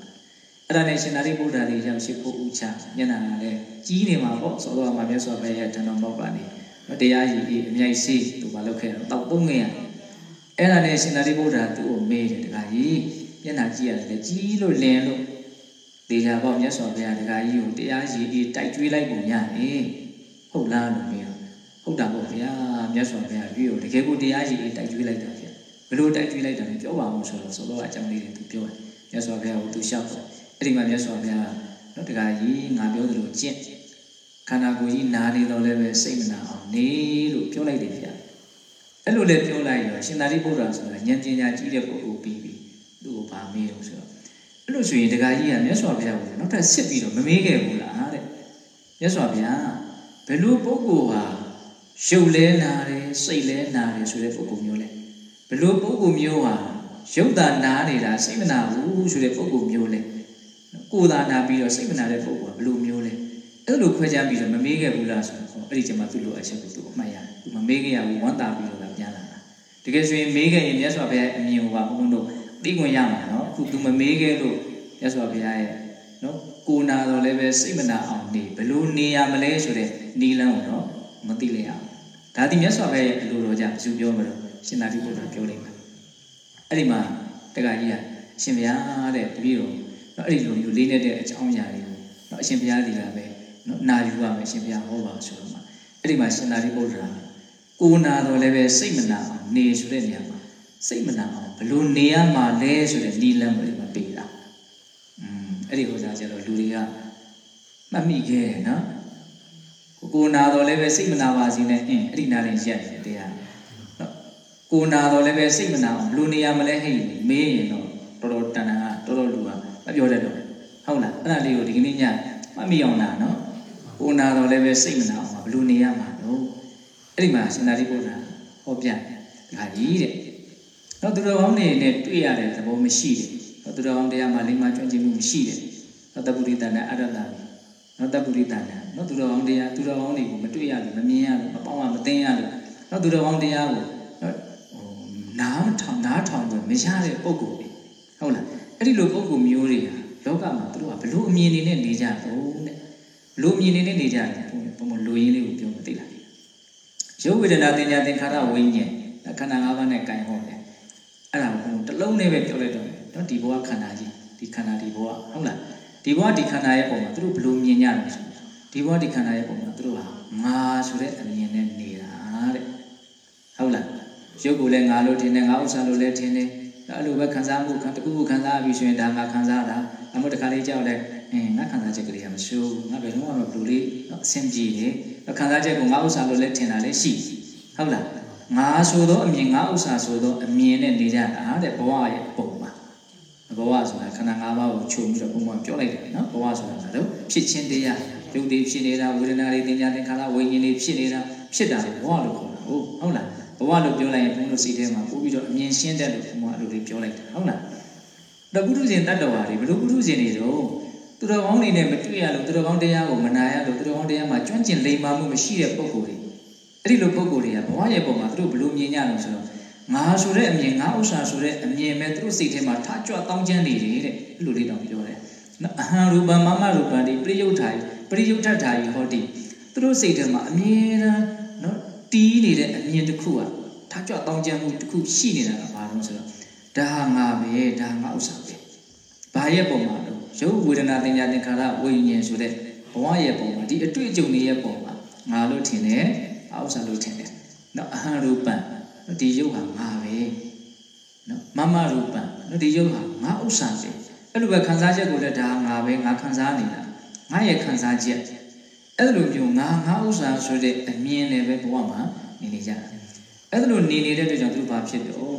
အဲ့ဒါနဲ့ရှင်သာရိပုတ္တရာကြီးရောက်ရှိဖို့ဥချမျက်နှာကလည်းကြီးနေမှာပေါ့ဆိုတော့မှမြတ်စွာဘုရားရဲ့တဏ္ဍမောက်ကနေတရားရည်အမြိုက်စေးသူမလုပ်ခဲ့တော့တောက်သုံးခဲ့ရတယ် အဲ့ဒါနဲ့ရှင်သာရိပုတ္တရာသူ့ကိုမေးတယ်တခါကြီးမျက်နှာကြည့်ရတယ်ကြီးလို့လင်းလို့ဒေချာပေါ့မြတ်စွာဘုရားတခါကြီးကိုတရားရည်အေးတိုက်ကျွေးလိုက်ပုံရတယ်ဟုတ်လားလို့မေးတော့ဟုတ်တာပေါ့ဗျာမြတ်စွာဘုရားပြီးတော့တကယ်ကိုတရားရည်အေးတိုက်ကျွေးလိုက်တာဗျာဘယ်လိုတိုက်ကျွေးလိုက်တာလဲပြောပါအောင်ဆိုတော့ဆိုတော့အကြောင်းလေးတွေသူပြောတယ်မြတ်စွာဘုရားကိုသူလျှောက်တယ်အဲ့ဒီမှာမြတ်စွာဘုရားနော်တခါကြီးငါပြောသလိုကျင့်ခန္ဓာကိုယ်ကြီးနာနေတော့လည်းပဲစိတ်မနာအောင်နေလို့ပြောလိုက်တယ်ဗျာ အဲ့လိုလည်းပြောလိုက်ရောရှင်သာရိပုတ္တရာဆိုတာဉာဏ်ပညာကြီးတဲ့ပုဂ္ဂိုလ်ပြီးပြီသူ့ကိုဗာမေးလို့ဆိုတော့အဲ့လိုဆိုရင်တခါကြီးကမြတ်စွာဘုရားကိုနောက်ထပ်စစ်ပြီးတော့မမေးခဲ့ဘူးလားတဲ့မြတ်စွာဘုရားဘယ်လိုပုဂ္ဂိုလ်ဟာရုပ်လဲနာတယ်စိတ်လဲနာတယ်ဆိုတဲ့ပုဂ္ဂိုလ်မျိုးလဲဘယ်လိုပုဂ္ဂိုလ်မျိုးဟာရုပ်သာနာနေတာစိတ်မနာဘူးဆိုတဲ့ပုဂ္ဂိုလ်မျိုးလဲကိုယ်သာနာပြီးတော့စိတ်မနာတဲ့ပုဂ္ဂိုလ်ကဘယ်လိုမျိုးလဲအဲ့လိုခွဲခြားပြီးတော့မမေးခဲ့ဘူးလားဆိုတော့အဲ့ဒီချိန်မှာသူ့လိုအချက်ကိုသူအမှတ်ရတယ်သူမမေးခဲ့ရဘူးဝမ်းသာပြီးတော့ ပြန်လာတာတကယ်ဆိုရင်မေးခဲ့ရင်မြတ်စွာဘုရားအမြင်ကိုပါဘုန်းတို့သိခွင့်ရမှာနော်အခုသူမမေးခဲ့လို့မြတ်စွာဘုရားရဲ့နော်ကိုနာတော့လည်းပဲစိတ်မနာအောင်နေဘယ်လိုနေရမလဲဆိုတဲ့နီလန်းကိုတော့မသိလိုက်အောင်ဒါဒီမြတ်စွာဘုရားရဲ့အလိုတော်ကြဘယ်သူပြောမလို့ရှင်သာရိပုတ္တရာပြောလိုက်မှာအဲ့ဒီမှာတက္ကကြီးကရှင်ဘုရားတဲ့တပည့်တော်နော်အဲ့ဒီလိုမျိုးလေးနေတဲ့အကြောင်းအရာတွေကိုနော်အရှင်ဘုရားဒီလာပဲနော်နာယူရမယ်ရှင်ဘုရားဟောပါဆိုတော့မှအဲ့ဒီမှာရှင်သာရိပုတ္တရာ ကိုနာတော့လည်းပဲစိတ်မနာအောင်နေဆိုတဲ့နေရာမှာစိတ်မနာအောင်ဘလို့နေရမှာလဲဆိုတဲ့နီလန်းကိုဒီမှာပေးတာอืมအဲ့ဒီဟောကြားကျတော့လူတွေကမှတ်မိခဲ့တယ်နော်ကိုကိုနာတော့လည်းပဲစိတ်မနာပါစေနဲ့အင်းအဲ့ဒီနာလေးရက်တယ်တရားနော်ကိုနာတော့လည်းပဲစိတ်မနာအောင်ဘလို့နေရမလဲဟဲ့မေးရင်တော့တော်တော်တန်တန်ကတော်တော်လူကမပြောတတ်တော့ဟုတ်လားအဲ့ဒါလေးကိုဒီကနေ့ညမှတ်မိအောင်လားနော်ကိုနာတော့လည်းပဲစိတ်မနာအောင်ဘလို့နေရမှာတော့ အဲ့ဒီမှာရှင်သာရိပုတ္တရာဟောပြတယ်ဒါကြီးတဲ့နော်သူတော်ကောင်းတွေနဲ့တွေ့ရတဲ့သဘောမရှိတယ်နော်သူတော်ကောင်းတရားမှာလိမ္မာကျွမ်းကျင်မှုမရှိတယ်နော်တပ္ပုရိတနာအရတ္တနော်တပ္ပုရိတနာနော်သူတော်ကောင်းတရားသူတော်ကောင်းတွေကိုမတွေ့ရလို့မမြင်ရလို့မပေါင်းရမသိရလို့နော်သူတော်ကောင်းတရားကိုနော်ဟိုနားထောင်နားထောင်လို့မရတဲ့ပုံကိုယ်တွေဟုတ်လားအဲ့ဒီလိုပုံကိုယ်မျိုးတွေဟာလောကမှာသူတို့ကဘလို့အမြင်နေနဲ့နေကြတော့တဲ့ဘလို့အမြင်နေနဲ့နေကြတယ်ဘုံဘုံလူရင်းလေးကိုပြောမသိလား ရုပ်ဝေဒနာတင်ညာသင်္ခါရဝိညာဉ်ခန္ဓာ၅ပါးနဲ့ကင်ဟောတယ်အဲ့ဒါကိုတလုံးနဲ့ပဲပြောလိုက်တော့နော်ဒီဘဝခန္ဓာကြီးဒီခန္ဓာဒီဘဝဟုတ်လားဒီဘဝဒီခန္ဓာရဲ့ပုံမှာသူတို့ဘလို့မြင်ကြတယ်ဆိုဒီဘဝဒီခန္ဓာရဲ့ပုံမှာသူတို့ဟာငါဆိုတဲ့အမြင်နဲ့နေတာတဲ့ဟုတ်လားရုပ်ကိုလည်းငါလို့ထင်တယ်ငါဥစ္စာလို့လည်းထင်တယ်အဲ့လိုပဲခံစားမှုခံတခုခုခံစားပြီးဆိုရင်ဒါငါခံစားတာအမှုတစ်ခါလေးကြောက်လဲ အင်းငါခံစားချက်ကလေးကမရှုံးငါဘယ်တော့မှဘလူလေးအဆင်ပြေတယ်ခံစားချက်ကိုငါဥစ္စာလို့လည်းထင်တာလည်းရှိဟုတ်လားငါဆိုသောအမြင်ငါဥစ္စာဆိုသောအမြင်နဲ့နေကြတာတဲ့ဘဝရဲ့ပုံမှာဘဝဆိုတာခန္ဓာ၅ပါးကိုချုပ်ပြီးတော့ပုံမှန်ပြောလိုက်တယ်နော်ဘဝဆိုတာကတော့ဖြစ်ချင်းတရားယုတ်တွေဖြစ်နေတာဝေဒနာတွေသင်ညာသင်္ခါရဝိညာဉ်တွေဖြစ်နေတာဖြစ်တာလေဘဝလို့ခေါ်တာဟုတ်ဟုတ်လားဘဝလို့ပြောလိုက်ရင်ဘုန်းတို့စိတ်ထဲမှာပို့ပြီးတော့အမြင်ရှင်းတဲ့လို့ဘုန်းကအဲ့လိုလေးပြောလိုက်တာဟုတ်လားတပုထုဇဉ်တတ္တဝါတွေဘယ်လိုပုထုဇဉ်တွေတော့ သူတော်ကောင်းတွေနဲ့မတွေ့ရလို့သူတော်ကောင်းတရားကိုမနာရလို့သူတော်ကောင်းတရားမှာကျွမ်းကျင်လိမ္မာမှုမရှိတဲ့ပုံကိုယ်တွေအဲ့ဒီလိုပုံကိုယ်တွေကဘဝရဲ့ပုံမှာသူတို့ဘယ်လိုမြင်ကြလို့ဆိုတော့ငါဆိုတဲ့အမြင်ငါဥစ္စာဆိုတဲ့အမြင်ပဲသူတို့စိတ်ထဲမှာထားကြွတောင်းကျမ်းနေတယ်တဲ့အဲ့လိုလေးတောင်ပြောတယ်နော်အဟံရူပံမမရူပံဒီပရိယုတ်ထာပရိယုတ်ထထာယဟောတိသူတို့စိတ်ထဲမှာအမြဲတမ်းနော်တီးနေတဲ့အမြင်တစ်ခုကထားကြွတောင်းကျမ်းမှုတစ်ခုရှိနေတာကဘာလို့ဆိုတော့ဒါဟာငါပဲဒါငါဥစ္စာပဲဘာရဲ့ပုံမှာတော့ ရုပ်ဝေဒနာတင်ညာသင်္ခါရဝိညာဉ်ဆိုတဲ့ဘဝရဲ့ပုံမှာဒီအတွေ့အကြုံတွေရဲ့ပုံမှာငါလို့ထင်တယ်ဥစ္စာလို့ထင်တယ်နော်အဟံရူပံဒီရုပ်ဟာငါပဲနော်မမရူပံနော်ဒီရုပ်ဟာငါဥစ္စာပဲအဲ့လိုပဲခံစားချက်ကိုလည်းဒါငါပဲငါခံစားနေတာငငါရဲ့ခံစားချက်အဲ့လိုမျိုးငါငါဥစ္စာဆိုတဲ့အမြင်နဲ့ပဲဘဝမှာနေနေကြတာအဲ့လိုနေနေတဲ့အတွက်ကြောင့်သူဘာဖြစ်တော့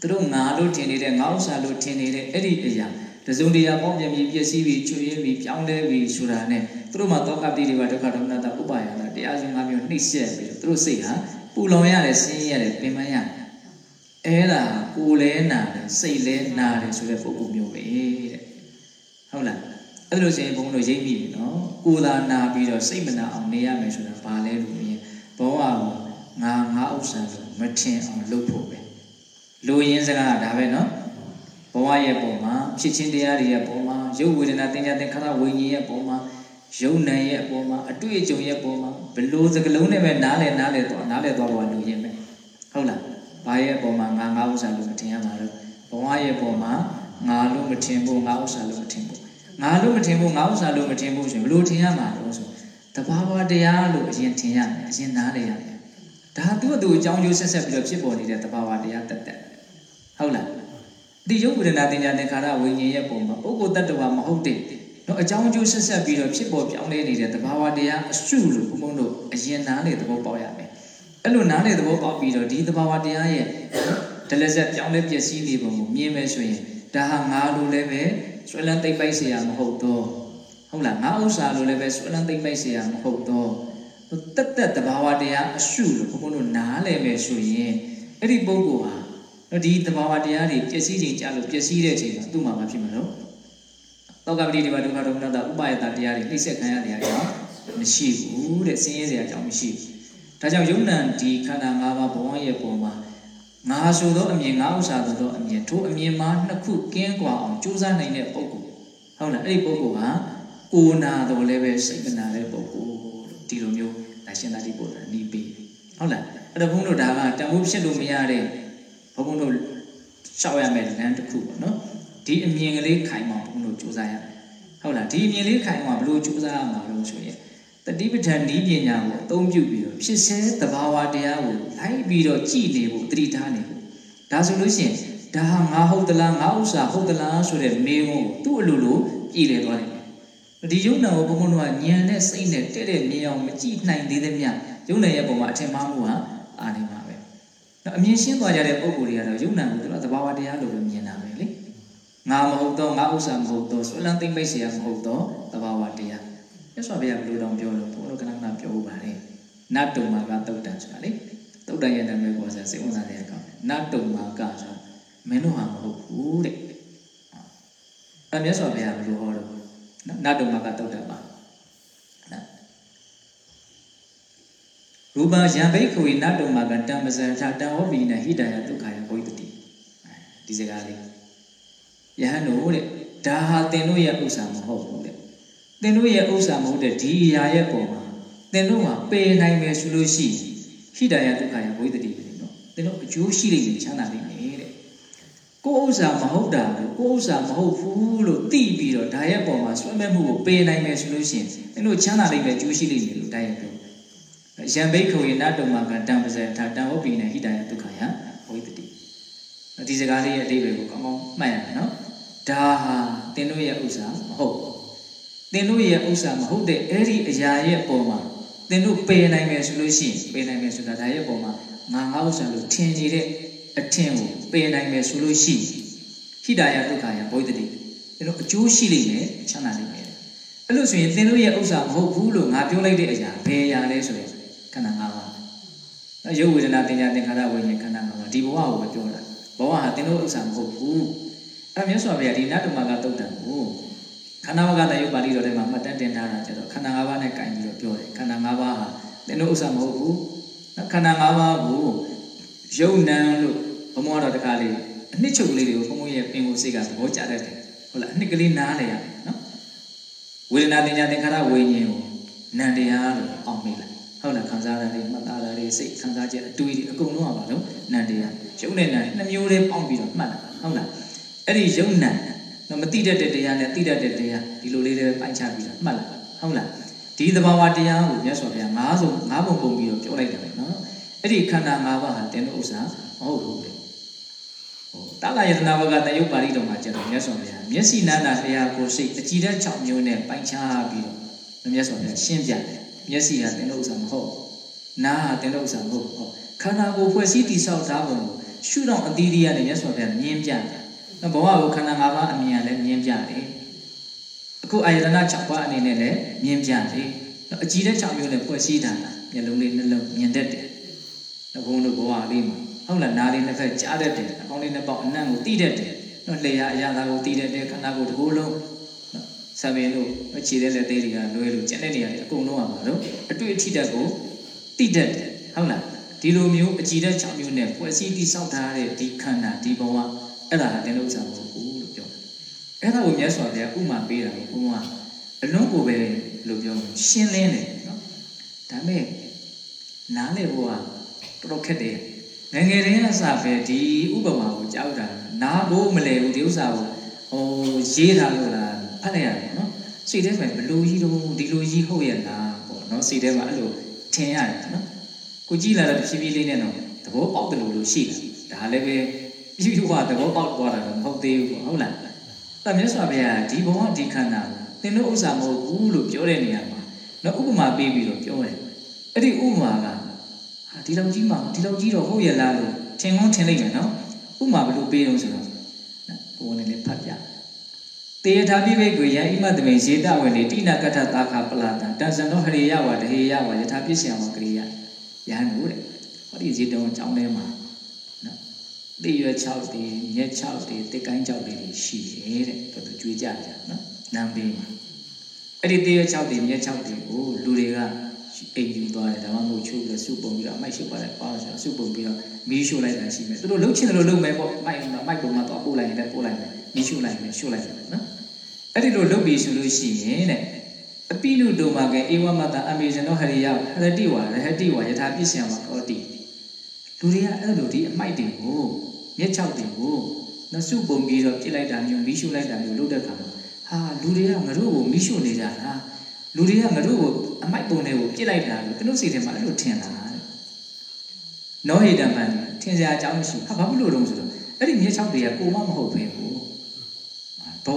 သူတို့ငါလို့ထင်နေတဲ့ငါဥစ္စာလို့ထင်နေတဲ့အဲ့ဒီအရာ တစုံတရာပေါင်းပြန်ပြီးပျက်စီးပြီးချွေရင်းပြီးပြောင်းလဲပြီးဆိုတာနဲ့သူတို့မှာတောကပတိတွေကဒုက္ခဒေါမနတာဥပါယတာတရားစုံ၅မျိုးနှိမ့်ဆက်ပြီးတော့သူတို့စိတ်ဟာပူလောင်ရတယ်ဆင်းရဲရတယ်ပင်ပန်းရတယ်အဲ့ဒါကိုယ်လဲနာတယ်စိတ်လဲနာတယ်ဆိုတဲ့ပုံပုံမျိုးပဲတဲ့ဟုတ်လားအဲ့လိုဆိုရင်ဘုန်းတော်ရိပ်မိပြီနော်ကိုယ်သာနာပြီးတော့စိတ်မနာအောင်နေရမယ်ဆိုတာဘာလဲလို့မြင်ဘဝကိုငါငါဥစ္စာလို့မထင်အောင်လုပ်ဖို့ပဲလူရင်းစကားဒါပဲနော် ဘဝရဲ့ပုံမှာဖြစ်ချင်းတရားတွေရဲ့ပုံမှာရုပ်ဝေဒနာသင်္ကြန်သင်္ခါရဝိညာဉ်ရဲ့ပုံမှာယုံနံရဲ့ပုံမှာအတွေ့အကြုံရဲ့ပုံမှာဘလို့စကလုံးနဲ့ပဲနားလဲနားလဲတော့နားလဲတော့ဘဝလူရင်းပဲဟုတ်လားဘာရဲ့ပုံမှာငါငါဥစ္စာလို့မထင်ရမှာလို့ဘဝရဲ့ပုံမှာငါလို့မထင်ဘူးငါဥစ္စာလို့မထင်ဘူးငါလို့မထင်ဘူးငါဥစ္စာလို့မထင်ဘူးဆိုရင်ဘလို့ထင်ရမှာလို့ဆိုတဘာဝတရားလို့အရင်ထင်ရမယ်အရင်နားလဲရမယ်ဒါသူ့အတူအကြောင်းကျိုးဆက်ဆက်ပြီးတော့ဖြစ်ပေါ်နေတဲ့တဘာဝတရားတက်တက်ဟုတ်လား ဒီယုတ်ဝေဒနာတင်ညာသင်္ခါရဝိညာဉ်ရဲ့ပုံမှာပုဂ္ဂိုလ်တ attva မဟုတ်တဲ့တော့အကြောင်းကျိုးဆက်ဆက်ပြီးတော့ဖြစ်ပေါ်ပြောင်းလဲနေတဲ့တဘာဝတရားအစုလို့ဘုံဘုံတို့အရင်နားလေသဘောပေါက်ရမယ်အဲ့လိုနားလေသဘောပေါက်ပြီးတော့ဒီတဘာဝတရားရဲ့ဒလဇက်ပြောင်းလဲပျက်စီးနေပုံကိုမြင်မယ်ဆိုရင်ဒါဟာငါလိုလည်းပဲဆွဲလန်းသိမ့်ပိုက်เสียမဟုတ်တော့ဟုတ်လားငါဥစ္စာလိုလည်းပဲဆွဲလန်းသိမ့်ပိုက်เสียမဟုတ်တော့တက်တက်တဘာဝတရားအစုလို့ဘုံဘုံတို့နားလေမယ်ဆိုရင်အဲ့ဒီပုဂ္ဂိုလ်ဟာ ဒီတဘာဝတရားတွေပျက်စီးခြင်းကြလို့ပျက်စီးတဲ့အချိန်မှာသူ့မှာမဖြစ်မှာတော့သောကပတိဒီပါဒုက္ခဒုက္ခတာဥပါယတာတရားတွေနှိမ့်ဆက်ခံရတဲ့အကြောင်းမရှိဘူးတဲ့ဆင်းရဲစရာအကြောင်းမရှိဘူးဒါကြောင့်ယုံနံဒီခန္ဓာ၅ပါးဘဝရဲ့ပုံမှာငါဆိုသောအမြင်ငါဥစ္စာဆိုသောအမြင်ထိုအမြင်မှာနှစ်ခုကင်းကွာအောင်ကြိုးစားနိုင်တဲ့ပုဂ္ဂိုလ်ဟုတ်လားအဲ့ဒီပုဂ္ဂိုလ်ကကိုနာတော်လည်းပဲစိတ်မနာတဲ့ပုဂ္ဂိုလ်လို့ဒီလိုမျိုးဒါရှင်သာတိပုတ္တရာနီးပေးဟုတ်လားအဲ့တော့ဘုန်းတို့ဒါကတန်ဖိုးဖြစ်လို့မရတဲ့ ဘုန်းတို့ရှောက်ရမယ်လမ်းတစ်ခုပေါ့နော်ဒီအမြင်ကလေးခိုင်အောင်ဘုန်းတို့စူးစမ်းရမယ်ဟုတ်လားဒီအမြင်လေးခိုင်အောင်ဘယ်လိုစူးစမ်းရမှာလို့ဆိုရင်တတိပဋ္ဌာန်ဤပညာကိုအသုံးပြုပြီးတော့ဖြစ်စေသဘာဝတရားကိုလိုက်ပြီးတော့ကြည်နေဖို့တတိထားနေဖို့ဒါဆိုလို့ရှိရင်ဒါဟာငါဟုတ်သလားငါဥစ္စာဟုတ်သလားဆိုတဲ့မေးခွန်းကိုသူ့အလိုလိုပြည်လေသွားတယ်ဒီယုံနာကိုဘုံဘုံတို့ကညံနဲ့စိတ်နဲ့တဲ့တဲ့မြင်အောင်မကြည့်နိုင်သေးသမျှယုံနာရဲ့ပုံမှာအထင်မှားမှုဟာအာနေမှာ ပဲ။အမြင်ရှင်းသွားကြတဲ့ပုံကိုယ်တွေကတော့ယုံနာကိုသူကသဘာဝတရားလိုပဲမြင်တာပဲလေ။ငါမဟုတ်တော့ငါဥစ္စာမဟုတ်တော့ဆွလန်းသိမ့်မိတ်เสียမဟုတ်တော့သဘာဝတရား။မြတ်စွာဘုရားဘယ်လိုတောင်ပြောလို့ဘုန်းတော်ကနကပြောပါလေ။နတ်တုံမာကတုတ်တန်ဆိုတာလေ။တုတ်တန်ရဲ့နာမည်ပေါ်စားစိတ်ဝင်စားတဲ့အကောင်။နတ်တုံမာကဆိုမင်းတို့ဟာမဟုတ်ဘူးတဲ့။အဲမြတ်စွာဘုရားဘယ်လိုဟောတော့နတ်တုံမာကတုတ်တန်ပါ ရူပယံဘိက္ခဝေနတုံမာကတံပဇံထတံဟောပိနဟိတယဒုက္ခယဘုိတတိဒီစကားလေးယဟန်တို့တဲ့ဒါဟာသင်တို့ရဲ့ဥစ္စာမဟုတ်ဘူးတဲ့သင်တို့ရဲ့ဥစ္စာမဟုတ်တဲ့ဒီအရာရဲ့ပုံမှာသင်တို့ကပယ်နိုင်မယ်ဆိုလို့ရှိရင်ဟိတယဒုက္ခယဘုိတတိပဲနော်သင်တို့အကျိုးရှိလိမ့်မယ်ချမ်းသာလိမ့်မယ်တဲ့ကိုယ်ဥစ္စာမဟုတ်တာကိုကိုယ်ဥစ္စာမဟုတ်ဘူးလို့သိပြီးတော့ဒါရဲ့ပုံမှာဆွဲမဲ့မှုကိုပယ်နိုင်မယ်ဆိုလို့ရှိရင်သင်တို့ချမ်းသာလိမ့်မယ်အကျိုးရှိလိမ့်မယ်လို့တိုက်ရိုက်ပြော ယံဘိက္ခဝေနတုံမကတံပဇေထာတံဟုတ်ပြီနဲ့ဟိတယဒုက္ခယဝိတတိဒီစကားလေးရဲ့အဓိပ္ပာယ်ကိုကောင်းကောင်းမှတ်ရမယ်နော်ဒါဟာသင်တို့ရဲ့ဥစ္စာမဟုတ်သင်တို့ရဲ့ဥစ္စာမဟုတ်တဲ့အဲ့ဒီအရာရဲ့ပုံမှာသင်တို့ပယ်နိုင်မယ်ဆိုလို့ရှိရင်ပယ်နိုင်မယ်ဆိုတာဒါရဲ့ပုံမှာငါငါဥစ္စာလို့ထင်နေတဲ့အထင်ကိုပယ်နိုင်မယ်ဆိုလို့ရှိရင်ဟိတယဒုက္ခယဝိတတိသင်တို့အကျိုးရှိလိမ့်မယ်ချမ်းသာလိမ့်မယ်အဲ့လို့ဆိုရင်သင်တို့ရဲ့ဥစ္စာမဟုတ်ဘူးလို့ငါပြောလိုက်တဲ့အရာဘယ်အရာလဲဆိုရင် ခန္ဓာ၅ပါး။ရုပ်ဝေဒနာတင်ညာသင်္ခါရဝိညာဉ်ခန္ဓာ၅ပါးဒီဘဝကိုပဲပြောတာ။ဘဝဟာသင်တို့ဥစ္စာမဟုတ်ဘူး။အဲမြတ်စွာဘုရားဒီနတ်တုမကတုတ်တံကိုခန္ဓာဝကတယုတ်ပါဠိတော်ထဲမှာမှတ်တမ်းတင်ထားတာကျတော့ခန္ဓာ၅ပါးနဲ့ကင်ပြီးတော့ပြောတယ်။ခန္ဓာ၅ပါးဟာသင်တို့ဥစ္စာမဟုတ်ဘူး။ခန္ဓာ၅ပါးကိုယုံနံလို့ဘုံမောတော်တကားလေးအနှစ်ချုပ်လေးတွေကိုဘုံဘုံရဲ့ပင်ကိုစိတ်ကသဘောကျတတ်တယ်။ဟုတ်လားအနှစ်ကလေးနားလေရနော်။ဝေဒနာတင်ညာသင်္ခါရဝိညာဉ်ကိုနံတရားလို့အောင်မိလိုက် ဟုတ်လားခံစားတာတွေမှတ်သားတာတွေစိတ်ခံစားချက်အတွေ့တွေအကုန်လုံးကပါလို့နံတရားရုပ်နဲ့နံနှစ်မျိုးလေးပေါင်းပြီးတော့မှတ်တာဟုတ်လားအဲ့ဒီရုပ်နံတော့မတိတတ်တဲ့တရားနဲ့တိတတ်တဲ့တရားဒီလိုလေးလေးပိုင်းခြားပြီးတော့မှတ်လာဟုတ်လားဒီသဘာဝတရားကိုမြတ်စွာဘုရားငါးစုံငါးပုံပုံပြီးတော့ပြောလိုက်တယ်နော်အဲ့ဒီခန္ဓာ၅ပါးဟာတင်းတို့ဥစ္စာမဟုတ်ဘူးလေဟိုတာလာယတနာဘကတယုတ်ပါဠိတော်မှာကျတော့မြတ်စွာဘုရားမျက်စိနာနာလျာကိုစိတ်အကြည်ဓာတ်6မျိုးနဲ့ပိုင်ခြားပြီးတော့မြတ်စွာဘုရားရှင်းပြတယ် မျက်စိဟာတင်လို့ဥစ္စာမဟုတ်နားဟာတင်လို့ဥစ္စာမဟုတ်ဟုတ်ခန္ဓာကိုယ်ဖွဲ့စည်းတည်ဆောက်ထားပုံကိုရှုတော့အသီးသီးကနေမြတ်စွာဘုရားမြင်းပြတယ်ဘဝကိုခန္ဓာ၅ပါးအမြင်လည်းမြင်းပြတယ်အခုအာယတနာ6ပါးအနေနဲ့လည်းမြင်းပြတယ်အကြည်ဓာတ်6မျိုးနဲ့ဖွဲ့စည်းထားတာမျက်လုံးလေးနှလုံးမြင်တတ်တယ်ဘုန်းတို့ဘဝလေးမှာဟုတ်လားနားလေးနှစ်ဖက်ကြားတတ်တယ်အကောင်းလေးနှစ်ပေါက်အနံ့ကိုတိတတ်တယ်နော်လျှာအရာသာကိုတိတတ်တယ်ခန္ဓာကိုယ်တစ်ခုလုံးနော် ဆံပင်တို့ခြေတဲ့လက်သေးတွေကလွဲလို့ကျန်တဲ့နေရာတွေအကုန်လုံးပါတော့အတွေ့အထိတက်ကိုတိတတ်တယ်ဟုတ်လားဒီလိုမျိုးအကြည်တဲ့6မျိုးနဲ့ဖွဲ့စည်းတိဆောက်ထားတဲ့ဒီခန္ဓာဒီဘဝအဲ့ဒါတင်လို့စားဖို့ဘူးလို့ပြောတယ်အဲ့ဒါကိုမြတ်စွာဘုရားဥမာပေးတာကိုဘုရားအလုံးကိုပဲလို့ပြောရှင်းလင်းတယ်နော်ဒါမဲ့နားလေဘုရားတော်တော်ခက်တယ်ငငယ်တည်းကစပဲဒီဥပမာကိုကြောက်တာနားဖို့မလဲဘူးဒီဥစ္စာကိုဟိုရေးထားလို့လား ဖတ်လိုက်ရတယ်နော်စိတ်ထဲမှာဘလို့ကြီးတော့ဒီလိုကြီးဟုတ်ရဲ့လားပေါ့နော်စိတ်ထဲမှာအဲ့လိုထင်ရတယ်နော်ကိုကြည့်လာတော့ဖြည်းဖြည်းလေးနဲ့တော့သဘောပေါက်တယ်လို့လို့ရှိတာဒါလည်းပဲပြီးတော့သဘောပေါက်သွားတာတော့မဟုတ်သေးဘူးပေါ့ဟုတ်လားအဲ့မြတ်စွာဘုရားဒီဘဝဒီခန္ဓာသင်တို့ဥစ္စာမဟုတ်ဘူးလို့ပြောတဲ့နေရာမှာနော်ဥပမာပေးပြီးတော့ပြောတယ်အဲ့ဒီဥပမာကဟာဒီလောက်ကြီးမှဒီလောက်ကြီးတော့ဟုတ်ရဲ့လားလို့ထင်ကောင်းထင်လိုက်မယ်နော်ဥပမာဘယ်လိုပေးတော့ဆိုတော့ဘုံနဲ့လည်းဖတ်ပြ တေယထာပိဘိကွေယံဣမတမေဇေတဝေနေတိနာကထတာခပလာတံတန်စံသောဟရိယဝတဟေယဝယထာပစ္စယဝကရိယယဟန်တို့တဲ့ဟောဒီဇေတဝံကျောင်းထဲမှာနော်တေရွယ်6တေမြက်6တေတစ်ကိုင်း6တေရှိတယ်တဲ့တော်တော်ကြွေးကြကြနော်နံပေးမှာအဲ့ဒီတေရွယ်6တေမြက်6တေကိုလူတွေကအိမ်ယူသွားတယ်ဒါမှမဟုတ်ချိုးပြီးတော့စုပုံပြီးတော့အမိုက်ရှို့ပါတယ်ပါဆိုတော့စုပုံပြီးတော့မီးရှို့လိုက်တာရှိမယ်သူတို့လှုပ်ချင်တယ်လို့လှုပ်မယ်ပေါ့မိုက်မိုက်ပုံမှာတော့ပို့လိုက်ရင်လည်းပို့လိုက်မယ်မီးရှို့လိုက်မယ်ရှို့လိုက်မယ်နော် အဲ့ဒီလိုလှုပ်ပြီးဆိုလို့ရှိရင်တဲ့အပိနုတုံမှာကဧဝမတအမေဇနောဟရိယဟရတိဝါရဟတိဝါယထာပစ္စယမှာကောတိလူတွေကအဲ့လိုဒီအမိုက်တွေကိုမျက်ချောက်တွေကိုနစုပုံပြီးတော့ပြစ်လိုက်တာမျိုးမီးရှို့လိုက်တာမျိုးလုပ်တဲ့ခါမှာဟာလူတွေကငါတို့ကိုမီးရှို့နေကြတာလူတွေကငါတို့ကိုအမိုက်ပုံတွေကိုပြစ်လိုက်တာလို့သူတို့စိတ်ထဲမှာအဲ့လိုထင်တာတဲ့နောဟိတံပန်ထင်စရာအကြောင်းမရှိဟာဘာဖြစ်လို့လဲဆိုတော့အဲ့ဒီမျက်ချောက်တွေကကိုမမဟုတ်ပဲဘူးဘ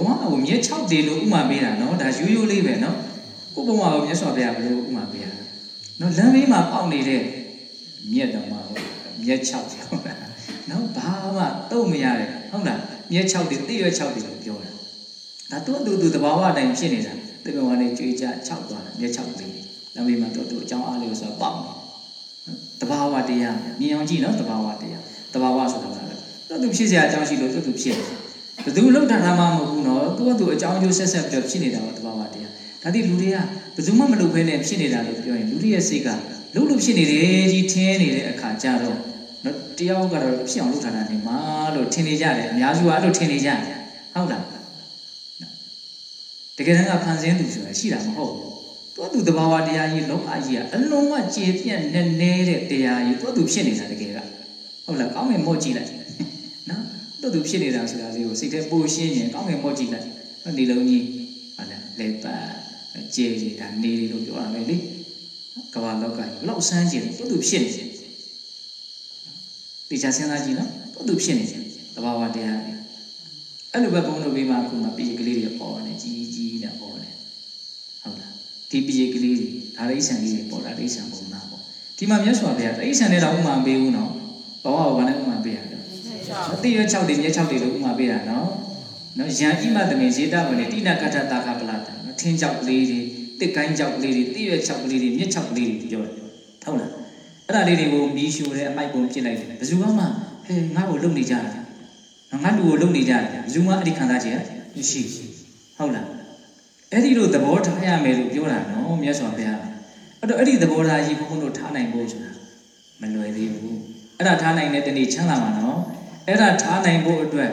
ဝကိုမျက်ချောက်တွေလို့ဥမာပေးတာနော်ဒါရိုးရိုးလေးပဲနော်ကိုဘဝကိုမျက်စော်ပြဘလို့ဥမာပေးတာနော်လမ်းဘေးမှာပေါက်နေတဲ့မျက်တော်မှာဟုတ်မျက်ချောက်တွေဟုတ်လားနော်ဘာမှတုံ့မရတယ်ဟုတ်လားမျက်ချောက်တွေတိရွက်ချောက်တွေလို့ပြောတာဒါသူ့အတူတူသဘာဝအတိုင်းဖြစ်နေတာတေဘဝနဲ့ကြွေးကြခြောက်သွားတယ်မျက်ချောက်လေးလမ်းဘေးမှာတော့သူအကြောင်းအားလေးဆိုတော့ပေါက်တယ်တဘာဝတရားမြင်အောင်ကြည့်နော်တဘာဝတရားတဘာဝဆိုတာကလည်းသူသူဖြစ်เสียအကြောင်းရှိလို့သူသူဖြစ်တယ် ဘယ်သူလောက်တာမှမဟုတ်ဘူးနော်သူကသူအကြောင်းအကျိုးဆက်ဆက်ပြီးတော့ဖြစ်နေတာကတဘာဝတရားဒါတိလူတွေကဘယ်သူမှမလုပ်ဘဲနဲ့ဖြစ်နေတာလို့ပြောရင်လူတွေရဲ့စိတ်ကလှုပ်လို့ဖြစ်နေတယ်ကြီးထင်းနေတဲ့အခါကျတော့နော်တယောက်ကတော့ဖြစ်အောင်လုပ်ထားတာနေမှာလို့ထင်နေကြတယ်အများစုကအဲ့လိုထင်နေကြတယ်ဟုတ်လားတကယ်တမ်းကဖန်ဆင်းသူဆိုတာရှိတာမဟုတ်ဘူးသူကသူတဘာဝတရားကြီးလုံးအကြီးကအလုံးဝကျေပြန့်နဲ့နေတဲ့တရားကြီးသူကသူဖြစ်နေတာတကယ်ကဟုတ်လားကောင်းငင်မော့ကြည့်လိုက်နော် သူသူဖြစ်နေတာဆိုတာလေးကိုစိတ်ထဲပိုရှင်းရင်ကောင်းငင်မော့ကြည့်လိုက်နေလုံးကြီးဟုတ်လားလေပတ်ကျေနေတာနေတယ်လို့ပြောတာပဲလေကဘာလောကကြီးလောက်ဆန်းကျင်သူသူဖြစ်နေတယ်ဒီချာစဉ်းစားကြည့်နော်သူသူဖြစ်နေတယ်တဘာဝတရားကြီးအဲ့လိုပဲဘုန်းတော်ပြီးမှအခုမှပြည်ကလေးတွေပေါ်နေကြီးကြီးနဲ့ပေါ်နေဟုတ်လားဒီပြည်ကလေးတွေဒါရိဋ္ဌာန်လေးတွေပေါ်လာရိဋ္ဌာန်ပုံနာပေါ့ဒီမှာမြတ်စွာဘုရားရိဋ္ဌာန်နဲ့တော့ဥမာပေးဘူးနော်ဘဝကဘာနဲ့ဥမာပေးရလဲ အတိရ6တွေမြဲ6တွေလို့ဥမာပေးတာနော်နော်ယံဣမတမေဇေတဝနေတိနာကထတာခပလာတနော်ထင်းကြောက်ကလေးတွေတစ်ကိုင်းကြောက်ကလေးတွေတိရွက်ကြောက်ကလေးတွေမြက်ကြောက်ကလေးတွေပြောတယ်ဟုတ်လားအဲ့ဒါလေးတွေကိုမီးရှို့တဲ့အမိုက်ပုံပြစ်လိုက်တယ်ဘယ်သူမှဟဲငါ့ကိုလုံနေကြတာငါလူကိုလုံနေကြတယ်ဘယ်သူမှအဲ့ဒီခံစားချက်မရှိဟုတ်လားအဲ့ဒီလိုသဘောထားရမယ်လို့ပြောတာနော်မြတ်စွာဘုရားအဲ့တော့အဲ့ဒီသဘောထားကြီးဘုန်းဘုန်းတို့ထားနိုင်ဖို့ဆိုတာမလွယ်သေးဘူးအဲ့ဒါထားနိုင်တဲ့တနေ့ချမ်းသာမှာနော် အဲ့ဒါထားနိုင်ဖို့အတွက်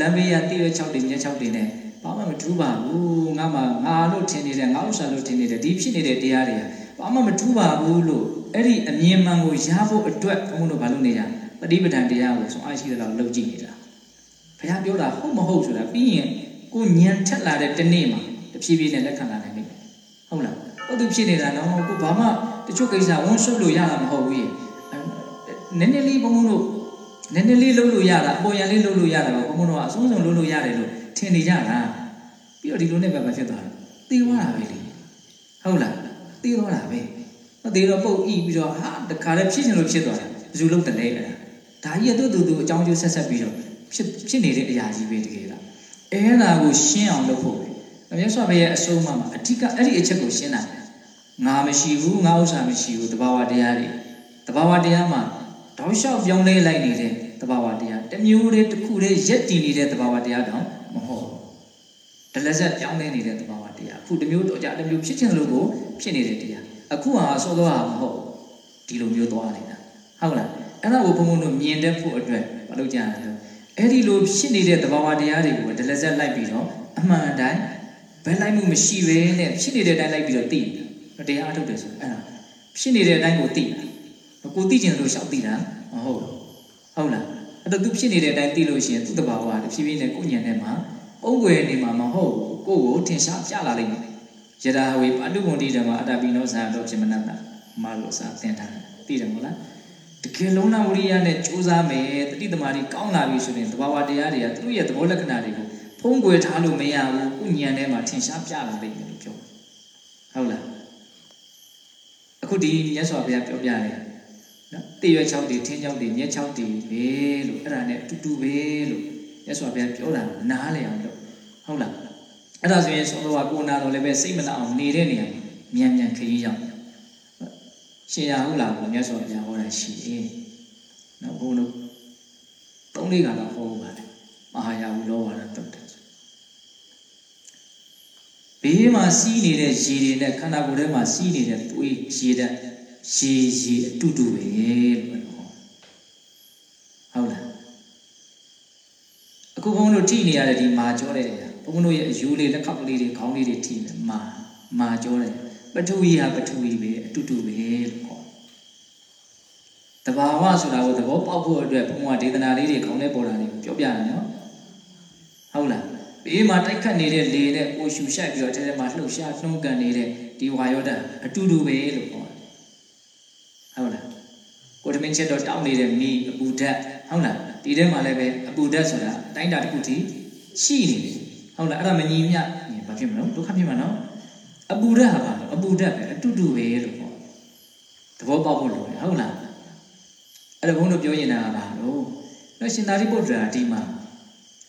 လမ်းဘေးရတိရွက်6တွေမြက်6တွေနဲ့ဘာမှမထူးပါဘူးငါမှငါလို့ထင်နေတယ်ငါဥစ္စာလို့ထင်နေတယ်ဒီဖြစ်နေတဲ့တရားတွေကဘာမှမထူးပါဘူးလို့အဲ့ဒီအမြင်မှန်ကိုရဖို့အတွက်ဘုန်းဘုန်းတို့ဘာလုပ်နေကြပฏิပဒံတရားကိုဆုံးအားရှိသလောက်လုပ်ကြည့်နေတာဘုရားပြောတာဟုတ်မဟုတ်ဆိုတာပြီးရင်ကိုညံထက်လာတဲ့တနေ့မှာတဖြည်းဖြည်းနဲ့လက်ခံလာနိုင်ပြီဟုတ်လားဟုတ်သူဖြစ်နေတာတော့ကိုဘာမှတချို့ကိစ္စဝန်ဆုပ်လို့ရတာမဟုတ်ဘူးရေနည်းနည်းလေးဘုံဘုံတို့ နည်းနည်းလေးလှုပ်လို့ရတာအပေါ်ရန်လေးလှုပ်လို့ရတာကိုဘုံဘုံတော့အဆုံးစုံလှုပ်လို့ရတယ်လို့ထင်နေကြတာပြီးတော့ဒီလိုနဲ့ပဲမဖြစ်သွားဘူးသိသွားတာပဲလေဟုတ်လားသိသွားတာပဲမသိတော့ပုတ်ဤပြီးတော့ဟာတခါတည်းဖြစ်ချင်လို့ဖြစ်သွားတယ်ဘယ်သူလုပ်တယ်လဲအဲ့ဒါဒါကြီးကသူ့သူသူအကြောင်းကျိုးဆက်ဆက်ပြီးတော့ဖြစ်ဖြစ်နေတဲ့အရာကြီးပဲတကယ်လားအဲ့ဒါကိုရှင်းအောင်လုပ်ဖို့ပဲမြတ်စွာဘုရားအဆုံးအမမှာအဓိကအဲ့ဒီအချက်ကိုရှင်းတာငါမရှိဘူးငါဥစ္စာမရှိဘူးတဘာဝတရားတွေတဘာဝတရားမှာ တောက်လျှောက်ပြောင်းလဲလိုက်နေတဲ့တဘာဝတရားတစ်မျိုးတည်းတစ်ခုတည်းရက်တည်နေတဲ့တဘာဝတရားတောင်မဟုတ်ဒလဇက်ပြောင်းလဲနေတဲ့တဘာဝတရားအခုတစ်မျိုးတော့ကြတစ်မျိုးဖြစ်ချင်လို့ကိုဖြစ်နေတဲ့တရားအခုဟာစောစောဟာမဟုတ်ဒီလိုမျိုးသွားနေတာဟုတ်လားအဲ့ဒါကိုဘုံဘုံတို့မြင်တတ်ဖို့အတွက်မလုပ်ကြရဘူးအဲ့ဒီလိုဖြစ်နေတဲ့တဘာဝတရားတွေကိုဒလဇက်လိုက်ပြီးတော့အမှန်အတိုင်းဘယ်လိုက်မှုမရှိဘဲနဲ့ဖြစ်နေတဲ့အတိုင်းလိုက်ပြီးတော့သိတယ်တရားအထုတ်တယ်ဆိုအဲ့ဒါဖြစ်နေတဲ့အတိုင်းကိုသိတယ် ကိုသိကျင်လို့ရှောက်သိတာမဟုတ်ဘူးဟုတ်လားအဲ့တော့သူဖြစ်နေတဲ့အတိုင်းသိလို့ရှိရင်သူ့တဘာဝတဖြည်းဖြည်းနဲ့ကိုညံထဲမှာပုံွယ်နေမှာမဟုတ်ဘူးကိုကိုထင်ရှားပြလာလိမ့်မယ်ယရာဝေပါတုဝန္တိဓမ္မအတ္တပိနောဇာတော့ဖြစ်မနတ္တမလို့စာသင်ထားတယ်သိတယ်မဟုတ်လားတကယ်လုံးနာဝရိယနဲ့ကြိုးစားမယ်တတိသမารီကောင်းလာပြီဆိုရင်တဘာဝတရားတွေကသူ့ရဲ့သဘောလက္ခဏာတွေကိုဖုံးကွယ်ထားလို့မရဘူးကိုညံထဲမှာထင်ရှားပြလာလိမ့်မယ်လို့ပြောဟုတ်လားအခုဒီမြတ်စွာဘုရားပြောပြတယ် နော်တေရွက်6တီထင်း6တီမြက်6တီပဲလို့အဲ့ဒါနဲ့အတူတူပဲလို့မြတ်စွာဘုရားပြောတာနားလည်အောင်လို့ဟုတ်လားအဲ့ဒါဆိုရင်သောတော်ကကိုနာတော်လည်းပဲစိတ်မနာအောင်နေတဲ့နေရာမြန်မြန်ခရီးရောက်ရှင်ရဟုတ်လားဘုရားမြတ်စွာဘုရားဟောတာရှိတယ်နော်ဘုန်းတို့သုံးလေးကတော့ဟောပါတယ်မဟာယာဝလောဝါဒတုတ်တယ်ဘေးမှာစီးနေတဲ့ရေတွေနဲ့ခန္ဓာကိုယ်ထဲမှာစီးနေတဲ့သွေးရေတဲ့ ရေရေအတူတူပဲလို့ဟောဟုတ်လားအခုဘုန်းတို့ထိနေရတဲ့ဒီမာကြောတဲ့ဘုန်းတို့ရဲ့အယူလေးလက်ခောက်ကလေးတွေခေါင်းလေးတွေထိနေမာမာကြောတဲ့ပထဝီဟာပထဝီပဲအတူတူပဲလို့ဟောတဘာဝဆိုတာကိုသဘောပေါက်ဖို့အတွက်ဘုန်းကဒေသနာလေးတွေခေါင်းထဲပေါ်တာလေးပြောပြတယ်နော်ဟုတ်လားဘေးမှာတိုက်ခတ်နေတဲ့လေနဲ့ကိုရှူရှိုက်ပြီးတော့ထဲထဲမှာလှုပ်ရှားနှုံးကန်နေတဲ့ဒီဝါယောဓာတ်အတူတူပဲလို့ဟော ဟုတ်လားကိုတမင်းချက်တော့တောင်းနေတဲ့မိအပူဓာတ်ဟုတ်လားဒီထဲမှာလည်းပဲအပူဓာတ်ဆိုတာအတိုင်းတာတစ်ခုတည်းရှိနေတယ်ဟုတ်လားအဲ့ဒါမညီမျှဘာဖြစ်မလို့ဒုက္ခဖြစ်မှာနော်အပူဓာတ်ဟာဘာလို့အပူဓာတ်ပဲအတူတူပဲလို့ဟောသဘောပေါက်ဖို့လိုတယ်ဟုတ်လားအဲ့ဒါဘုန်းတို့ပြောရင်တာကဘာလို့နော်ရှင်သာရိပုတ္တရာဒီမှာ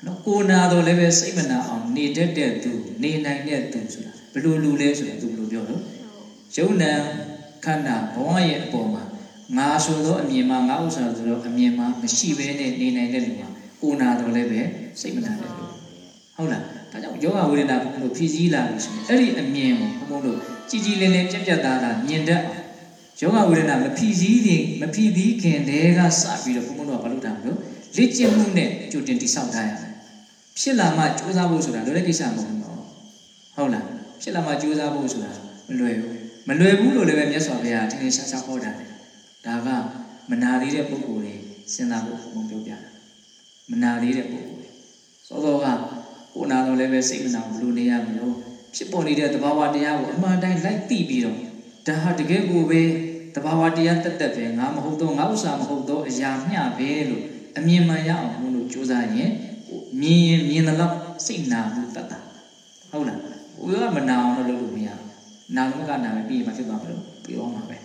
နော်ကိုနာတော့လည်းပဲစိတ်မနာအောင်နေတတ်တဲ့သူနေနိုင်တဲ့သူဆိုတာဘယ်လိုလူလဲဆိုတာသူဘယ်လိုပြောတော့ယုံနံ ခန္ဓာဘဝရဲ့အပေါ်မှာငါဆိုသောအမြင်မှာငါဥစ္စာဆိုသောအမြင်မှာမရှိဘဲနဲ့နေနိုင်တဲ့လူမှာကိုနာတော့လည်းပဲစိတ်မနာတဲ့လူဟုတ်လားဒါကြောင့်ယောဂဝေဒနာဘုံတို့ဖြည့်စည်းလာလို့ရှိရင်အဲ့ဒီအမြင်ကိုဘုံတို့ကြည်ကြည်လင်းလင်းပြက်ပြက်သားသားမြင်တတ်အောင်ယောဂဝေဒနာမဖြည့်စည်းခင်မဖြည့်သီးခင်တည်းကစပြီးတော့ဘုံတို့ကဘာလုပ်တာမလို့လေ့ကျင့်မှုနဲ့ကြိုတင်တိဆောက်ထားရတယ်ဖြစ်လာမှကြိုးစားဖို့ဆိုတာလွယ်တဲ့ကိစ္စမဟုတ်ဘူးနော်ဟုတ်လားဖြစ်လာမှကြိုးစားဖို့ဆိုတာမလွယ်ဘူး မလွယ်ဘူးလို့လည်းပဲမြတ်စွာဘုရားထင်ထင်ရှားရှားဟောတာတယ်ဒါကမနာသေးတဲ့ပုဂ္ဂိုလ်တွေစဉ်းစားဖို့ဘုံပြောပြတာမနာသေးတဲ့ပုဂ္ဂိုလ်တွေစောစောကကိုနာတော့လည်းပဲစိတ်မနာဘူးလို့နေရမလို့ဖြစ်ပေါ်နေတဲ့သဘာဝတရားကိုအမှန်တိုင်းလိုက်သိပြီးတော့ဒါဟာတကယ်ကိုပဲသဘာဝတရားတက်တက်ပဲငါမဟုတ်တော့ငါဥစ္စာမဟုတ်တော့အရာမျှပဲလို့အမြင်မှန်ရအောင်ဘုံတို့စူးစမ်းရင်မြင်ရင်မြင်တဲ့လောက်စိတ်နာမှုတတ်တာဟုတ်လားဘုရားမနာအောင်တော့လုပ်လို့မရ နာလို့ကနာမယ်ပြီးရင်မဖြစ်သွားမလို့ပြောမှာပဲ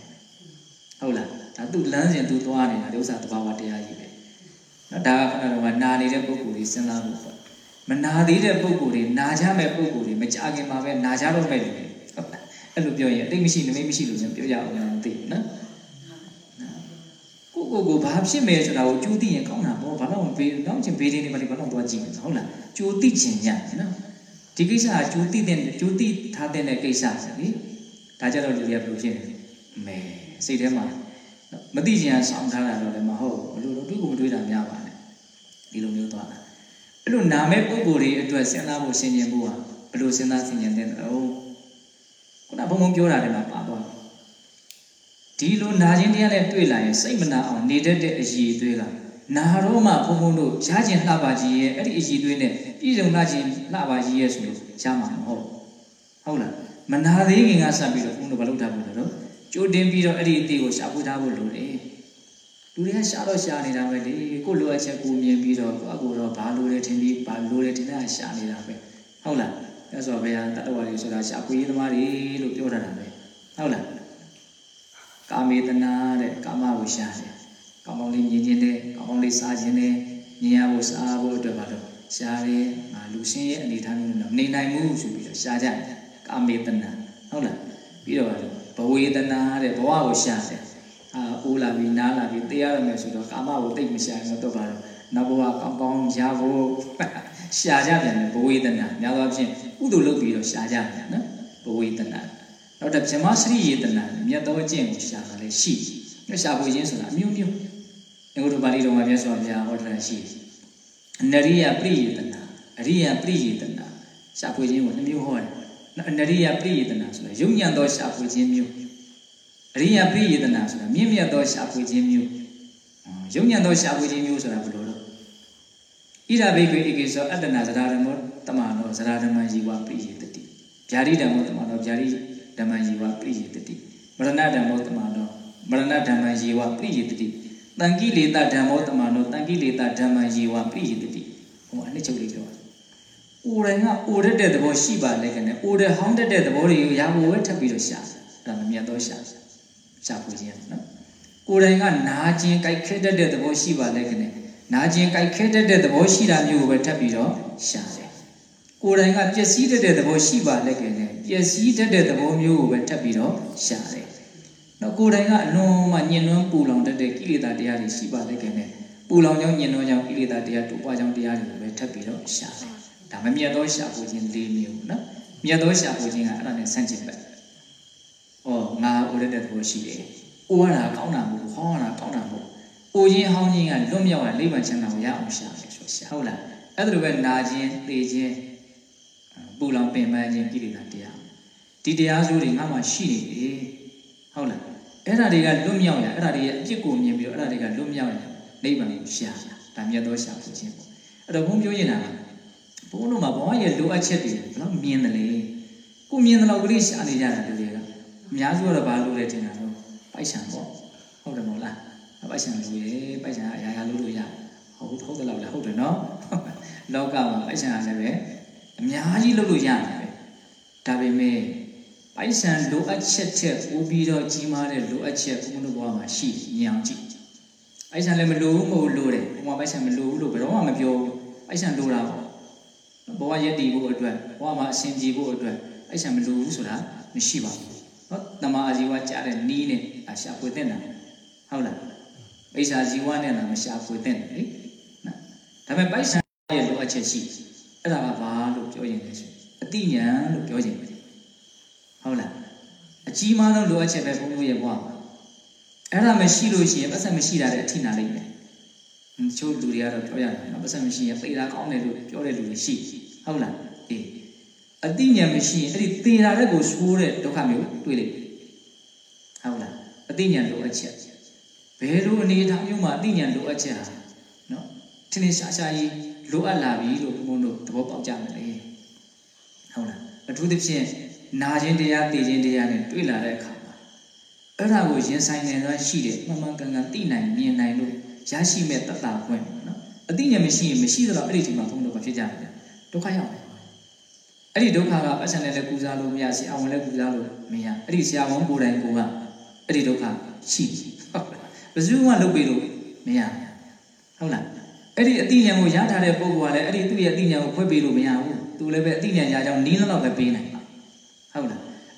ဟုတ်လားဒါသူလမ်းစဉ်သူသွားနေတာဒီဥစ္စာတဘာဝတရားကြီးပဲနော်ဒါကခဏတော့နာနေတဲ့ပုံကိုယ်ကြီးစဉ်းစားဖို့ပေါ့မနာသေးတဲ့ပုံကိုယ်တွေနာကြမဲ့ပုံကိုယ်တွေမကြခင်မှာပဲနာကြတော့မဲ့တယ်ဟုတ်လားအဲ့လိုပြောရင်အတိတ်မရှိနမိတ်မရှိလို့ကျွန်တော်ပြောရအောင်မသိဘူးနော်ကိုကိုကိုဘာဖြစ်မယ်ဆိုတာကိုကြိုးသိရင်ကောင်းတာပေါ့ဘာလို့ဘေးတော့ချင်းဘေးလေးနေပါလိမ့်ဘာလို့သွားကြည့်လဲဟုတ်လားကြိုးသိချင်ကြနော် ဒီကိစ္စကကြိုးသိတဲ့ကြိုးသိထားတဲ့ကိစ္စဆိုလေဒါကြတော့လူတွေကဘယ်လိုဖြစ်နေလဲမဲစိတ်ထဲမှာမသိချင်အောင်ဆောင်းထားတာတော့လည်းမဟုတ်ဘူးဘလို့တော့တွေးကိုမတွေးတာများပါနဲ့ဒီလိုမျိုးသွားတာအဲ့လိုနာမဲ့ပုံကိုယ်တွေအတွက်စဉ်းစားဖို့ဆင်ခြင်ဖို့ဟာဘလို့စဉ်းစားဆင်ခြင်တဲ့တော့ခုနဘုံဘုံပြောတာတွေမှာပါသွားဒီလိုနာခြင်းတရားနဲ့တွေ့လာရင်စိတ်မနာအောင်နေတတ်တဲ့အည်အသွေးက နာတော့မှဘုံဘုံတို့ရခြင်းလှပါကြီးရဲ့အဲ့ဒီအည်အသွေးနဲ့ပြည်စုံလာခြင်းလှပါကြီးရဲ့ဆိုလို့ရမှာမဟုတ်ဟုတ်လားမနာသေးခင်ကစပြီးတော့ဘုံတို့မလုပ်တာဘူးလို့ကြိုတင်ပြီးတော့အဲ့ဒီအသေးကိုရှာဖွေထားဖို့လိုတယ်လူတွေကရှာတော့ရှာနေတာပဲလေကိုလိုအပ်ချက်ကိုမြင်ပြီးတော့ကိုအကူတော့ဘာလိုလဲထင်ပြီးဘာလိုလဲထင်တာရှာနေတာပဲဟုတ်လားအဲဆိုဘုရားတတ္တဝါတွေဆိုတာရှာဖွေသမားတွေလို့ပြောတာပဲဟုတ်လားကာမေတနာတဲ့ကာမကိုရှာတယ် ကောင်းကောင်းလေးမြင်ခြင်းနဲ့ကောင်းကောင်းလေးစားခြင်းနဲ့မြင်ရဖို့စားဖို့အတွက်ပါတော့ရှားရဲငါလူရှင်းရဲ့အနေထားမျိုးနဲ့နေနိုင်မှုဆိုပြီးတော့ရှားကြတယ်ကာမေတနာဟုတ်လားပြီးတော့ဘဝေဒနာတဲ့ဘဝကိုရှာတယ်အာအိုးလာပြီးနားလာပြီးသိရရမယ်ဆိုတော့ကာမကိုသိမရှာရင်တော့ပါတော့နောက်ဘဝကောင်းကောင်းရဖို့ရှာကြပြန်တယ်ဘဝေဒနာများသောအားဖြင့်ဥဒုလုပ်ပြီးတော့ရှာကြပြန်နော်ဘဝေဒနာနောက်တစ်ဗြဟ္မစရိယေတနာမြတ်သောအကျင့်ကိုရှာတာလည်းရှိတယ်ရှာဖို့ခြင်းဆိုတာအမျိုးမျိုး ငုတ္တပါဠိတော်မှာမြတ်စွာဘုရားဟောထားရှိတယ်နရိယပရိယေတနာအရိယပရိယေတနာရှာဖွေခြင်းကိုနှမျိုးဟောတယ်အနရိယပရိယေတနာဆိုတာယုံညံသောရှာဖွေခြင်းမျိုးအရိယပရိယေတနာဆိုတာမြင့်မြတ်သောရှာဖွေခြင်းမျိုးယုံညံသောရှာဖွေခြင်းမျိုးဆိုတာဘယ်လိုလဲဣရဘိကွေဧကေသောအတ္တနာဇရာဓမ္မောတမနောဇရာဓမ္မယီဝပရိယေတတိဗျာတိဓမ္မောတမနောဗျာတိဓမ္မယီဝပရိယေတတိမရဏဓမ္မောတမနောမရဏဓမ္မယီဝပရိယေတတိ တန်ကိလေသာဓမ္မောတမနောတန်ကိလေသာဓမ္မယီဝပရိယေတတိဟိုအနှစ်ချုပ်လေးပြောတာအိုတိုင်းကအိုရက်တဲ့သဘောရှိပါလေကနေအိုတဲ့ဟောင်းတဲ့တဲ့သဘောတွေကိုရဖို့ပဲထပ်ပြီးတော့ရှာဒါမမြတ်တော့ရှာရှာဖွေခြင်းနော်ကိုယ်တိုင်ကနာခြင်းကြိုက်ခဲတတ်တဲ့သဘောရှိပါလေကနေနာခြင်းကြိုက်ခဲတတ်တဲ့သဘောရှိတာမျိုးကိုပဲထပ်ပြီးတော့ရှာတယ်ကိုယ်တိုင်ကပျက်စီးတတ်တဲ့သဘောရှိပါလေကနေပျက်စီးတတ်တဲ့သဘောမျိုးကိုပဲထပ်ပြီးတော့ရှာတယ် နော်ကိုယ်တိုင်ကအလွန်မှညင်နွမ်းပူလောင်တတ်တဲ့ကိလေသာတရားတွေရှိပါလေကနေပူလောင်ကြောင်းညင်နွမ်းကြောင်းကိလေသာတရားတူပွားကြောင်းတရားတွေကိုပဲထပ်ပြီးတော့ရှာတယ်ဒါမမြတ်သောရှာဖွေခြင်း၄မျိုးနော်မြတ်သောရှာဖွေခြင်းကအဲ့ဒါနဲ့ဆန့်ကျင်ဘက်ဩငါဥရတဲ့သဘောရှိတယ်။အိုရတာကောင်းတာမဟုတ်ဟောရတာကောင်းတာမဟုတ်အိုခြင်းဟောင်းခြင်းကလွတ်မြောက်ရလိမ္မာချမ်းသာကိုရအောင်ရှာတယ်ဆိုရှာဟုတ်လား။အဲ့ဒါလိုပဲနာခြင်းသိခြင်းပူလောင်ပင်ပန်းခြင်းကိလေသာတရားဒီတရားစိုးတွေငါမှရှိနေတယ် ဟုတ်လား။အဲ့ဒါတွေကလွတ်မြောက်ရအဲ့ဒါတွေရဲ့အပြစ်ကိုမြင်ပြီးတော့အဲ့ဒါတွေကလွတ်မြောက်ရနိဗ္ဗာန်ကိုရှာတာဒါမြတ်သောရှာဖွေခြင်းပေါ့။အဲ့တော့ဘုန်းပြောနေတာကဘုန်းတို့မှာဘဝရဲ့လိုအပ်ချက်တွေဘယ်လောက်မြင်တယ်လဲ။ကိုမြင်တယ်လို့ကလေးရှာနေကြတာလူတွေကအများစုကတော့ဘာလို့လဲထင်တာတော့ပိုက်ဆံပေါ့ဟုတ်တယ်မဟုတ်လားပိုက်ဆံလူရေပိုက်ဆံအရာရာလို့လို့ရဟုတ်ဟုတ်တယ်လို့လည်းဟုတ်တယ်နော်လောကမှာပိုက်ဆံလည်းပဲအများကြီးလုပ်လို့ရတယ်ပဲဒါပေမဲ့ ပိုက်ဆံလိုအပ်ချက်ချက်ပို့ပြီးတော့ကြီးမားတဲ့လိုအပ်ချက်ဘုန်းတော်ဘဝမှာရှိညောင်ကြည့်ပိုက်ဆံလည်းမလိုဘူးမဟုတ်လို့တယ်ဘုံမှာပိုက်ဆံမလိုဘူးလို့ဘယ်တော့မှမပြောဘူးပိုက်ဆံလိုတာပေါ့ဘဝရည်တည်ဖို့အတွက်ဘဝမှာအစဉ်ပြေဖို့အတွက်ပိုက်ဆံမလိုဘူးဆိုတာမရှိပါဘူးနော်တမာအာဇီဝကြားတဲ့နီးနဲ့အရှာဖွေတဲ့နာဟုတ်လားပိဿာဇီဝနဲ့လားမရှာဖွေတဲ့လေနော်ဒါပေမဲ့ပိုက်ဆံရဲ့လိုအပ်ချက်ရှိအဲ့ဒါကဘာလို့ပြောရင်လဲဆိုအတိညာလို့ပြောခြင်းပဲ ဟုတ်လားအကြီးမားဆုံးလိုအပ်ချက်ပဲဘုန်းကြီးရဲ့ဘဝမှာအဲ့ဒါမရှိလို့ရှိရင်ပတ်စံမရှိတာတဲ့အထိနာလိမ့်မယ်ချို့လူတွေကတော့ပြောရတယ်နော်ပတ်စံမရှိရင်သိတာကောင်းတယ်လို့ပြောတဲ့လူတွေရှိဟုတ်လားအေးအတိညာမရှိရင်အဲ့ဒီသေတာတဲ့ကိုဆိုးတဲ့ဒုက္ခမျိုးတွေ့လိမ့်မယ်ဟုတ်လားအတိညာလိုအပ်ချက်ဘယ်လိုအနေအထားမျိုးမှာအတိညာလိုအပ်ချက်ဟာနော်ထင်းထင်းရှားရှားကြီးလိုအပ်လာပြီလို့ဘုန်းတို့သဘောပေါက်ကြမယ်လေဟုတ်လားအထူးသဖြင့် နာခြင်းတရားသိခြင်းတရားနဲ့တွေ့လာတဲ့အခါမှာအဲ့ဒါကိုရင်ဆိုင်နေတော့ရှိတယ်မှန်မှန်ကန်ကန်သိနိုင်မြင်နိုင်လို့ရရှိမဲ့တတ်တာခွင့်နော်အတိညာမရှိရင်မရှိတော့အဲ့ဒီဒီမှာဘုန်းတို့မဖြစ်ကြဘူးဒုက္ခရောက်တယ်အဲ့ဒီဒုက္ခကပတ်စံနဲ့လည်းကုစားလို့မရဆရာဝန်လည်းကုစားလို့မရအဲ့ဒီဆရာဝန်ကိုယ်တိုင်ကိုကအဲ့ဒီဒုက္ခရှိဟုတ်လားဘယ်သူမှလုပ်ပေးလို့မရဟုတ်လားအဲ့ဒီအတိညာကိုရထားတဲ့ပုဂ္ဂိုလ်ကလည်းအဲ့ဒီသူ့ရဲ့အတိညာကိုခွဲပေးလို့မရဘူးသူလည်းပဲအတိညာရကြောင်းနီးလောက်ပဲပေးနိုင်ပါဟုတ်လား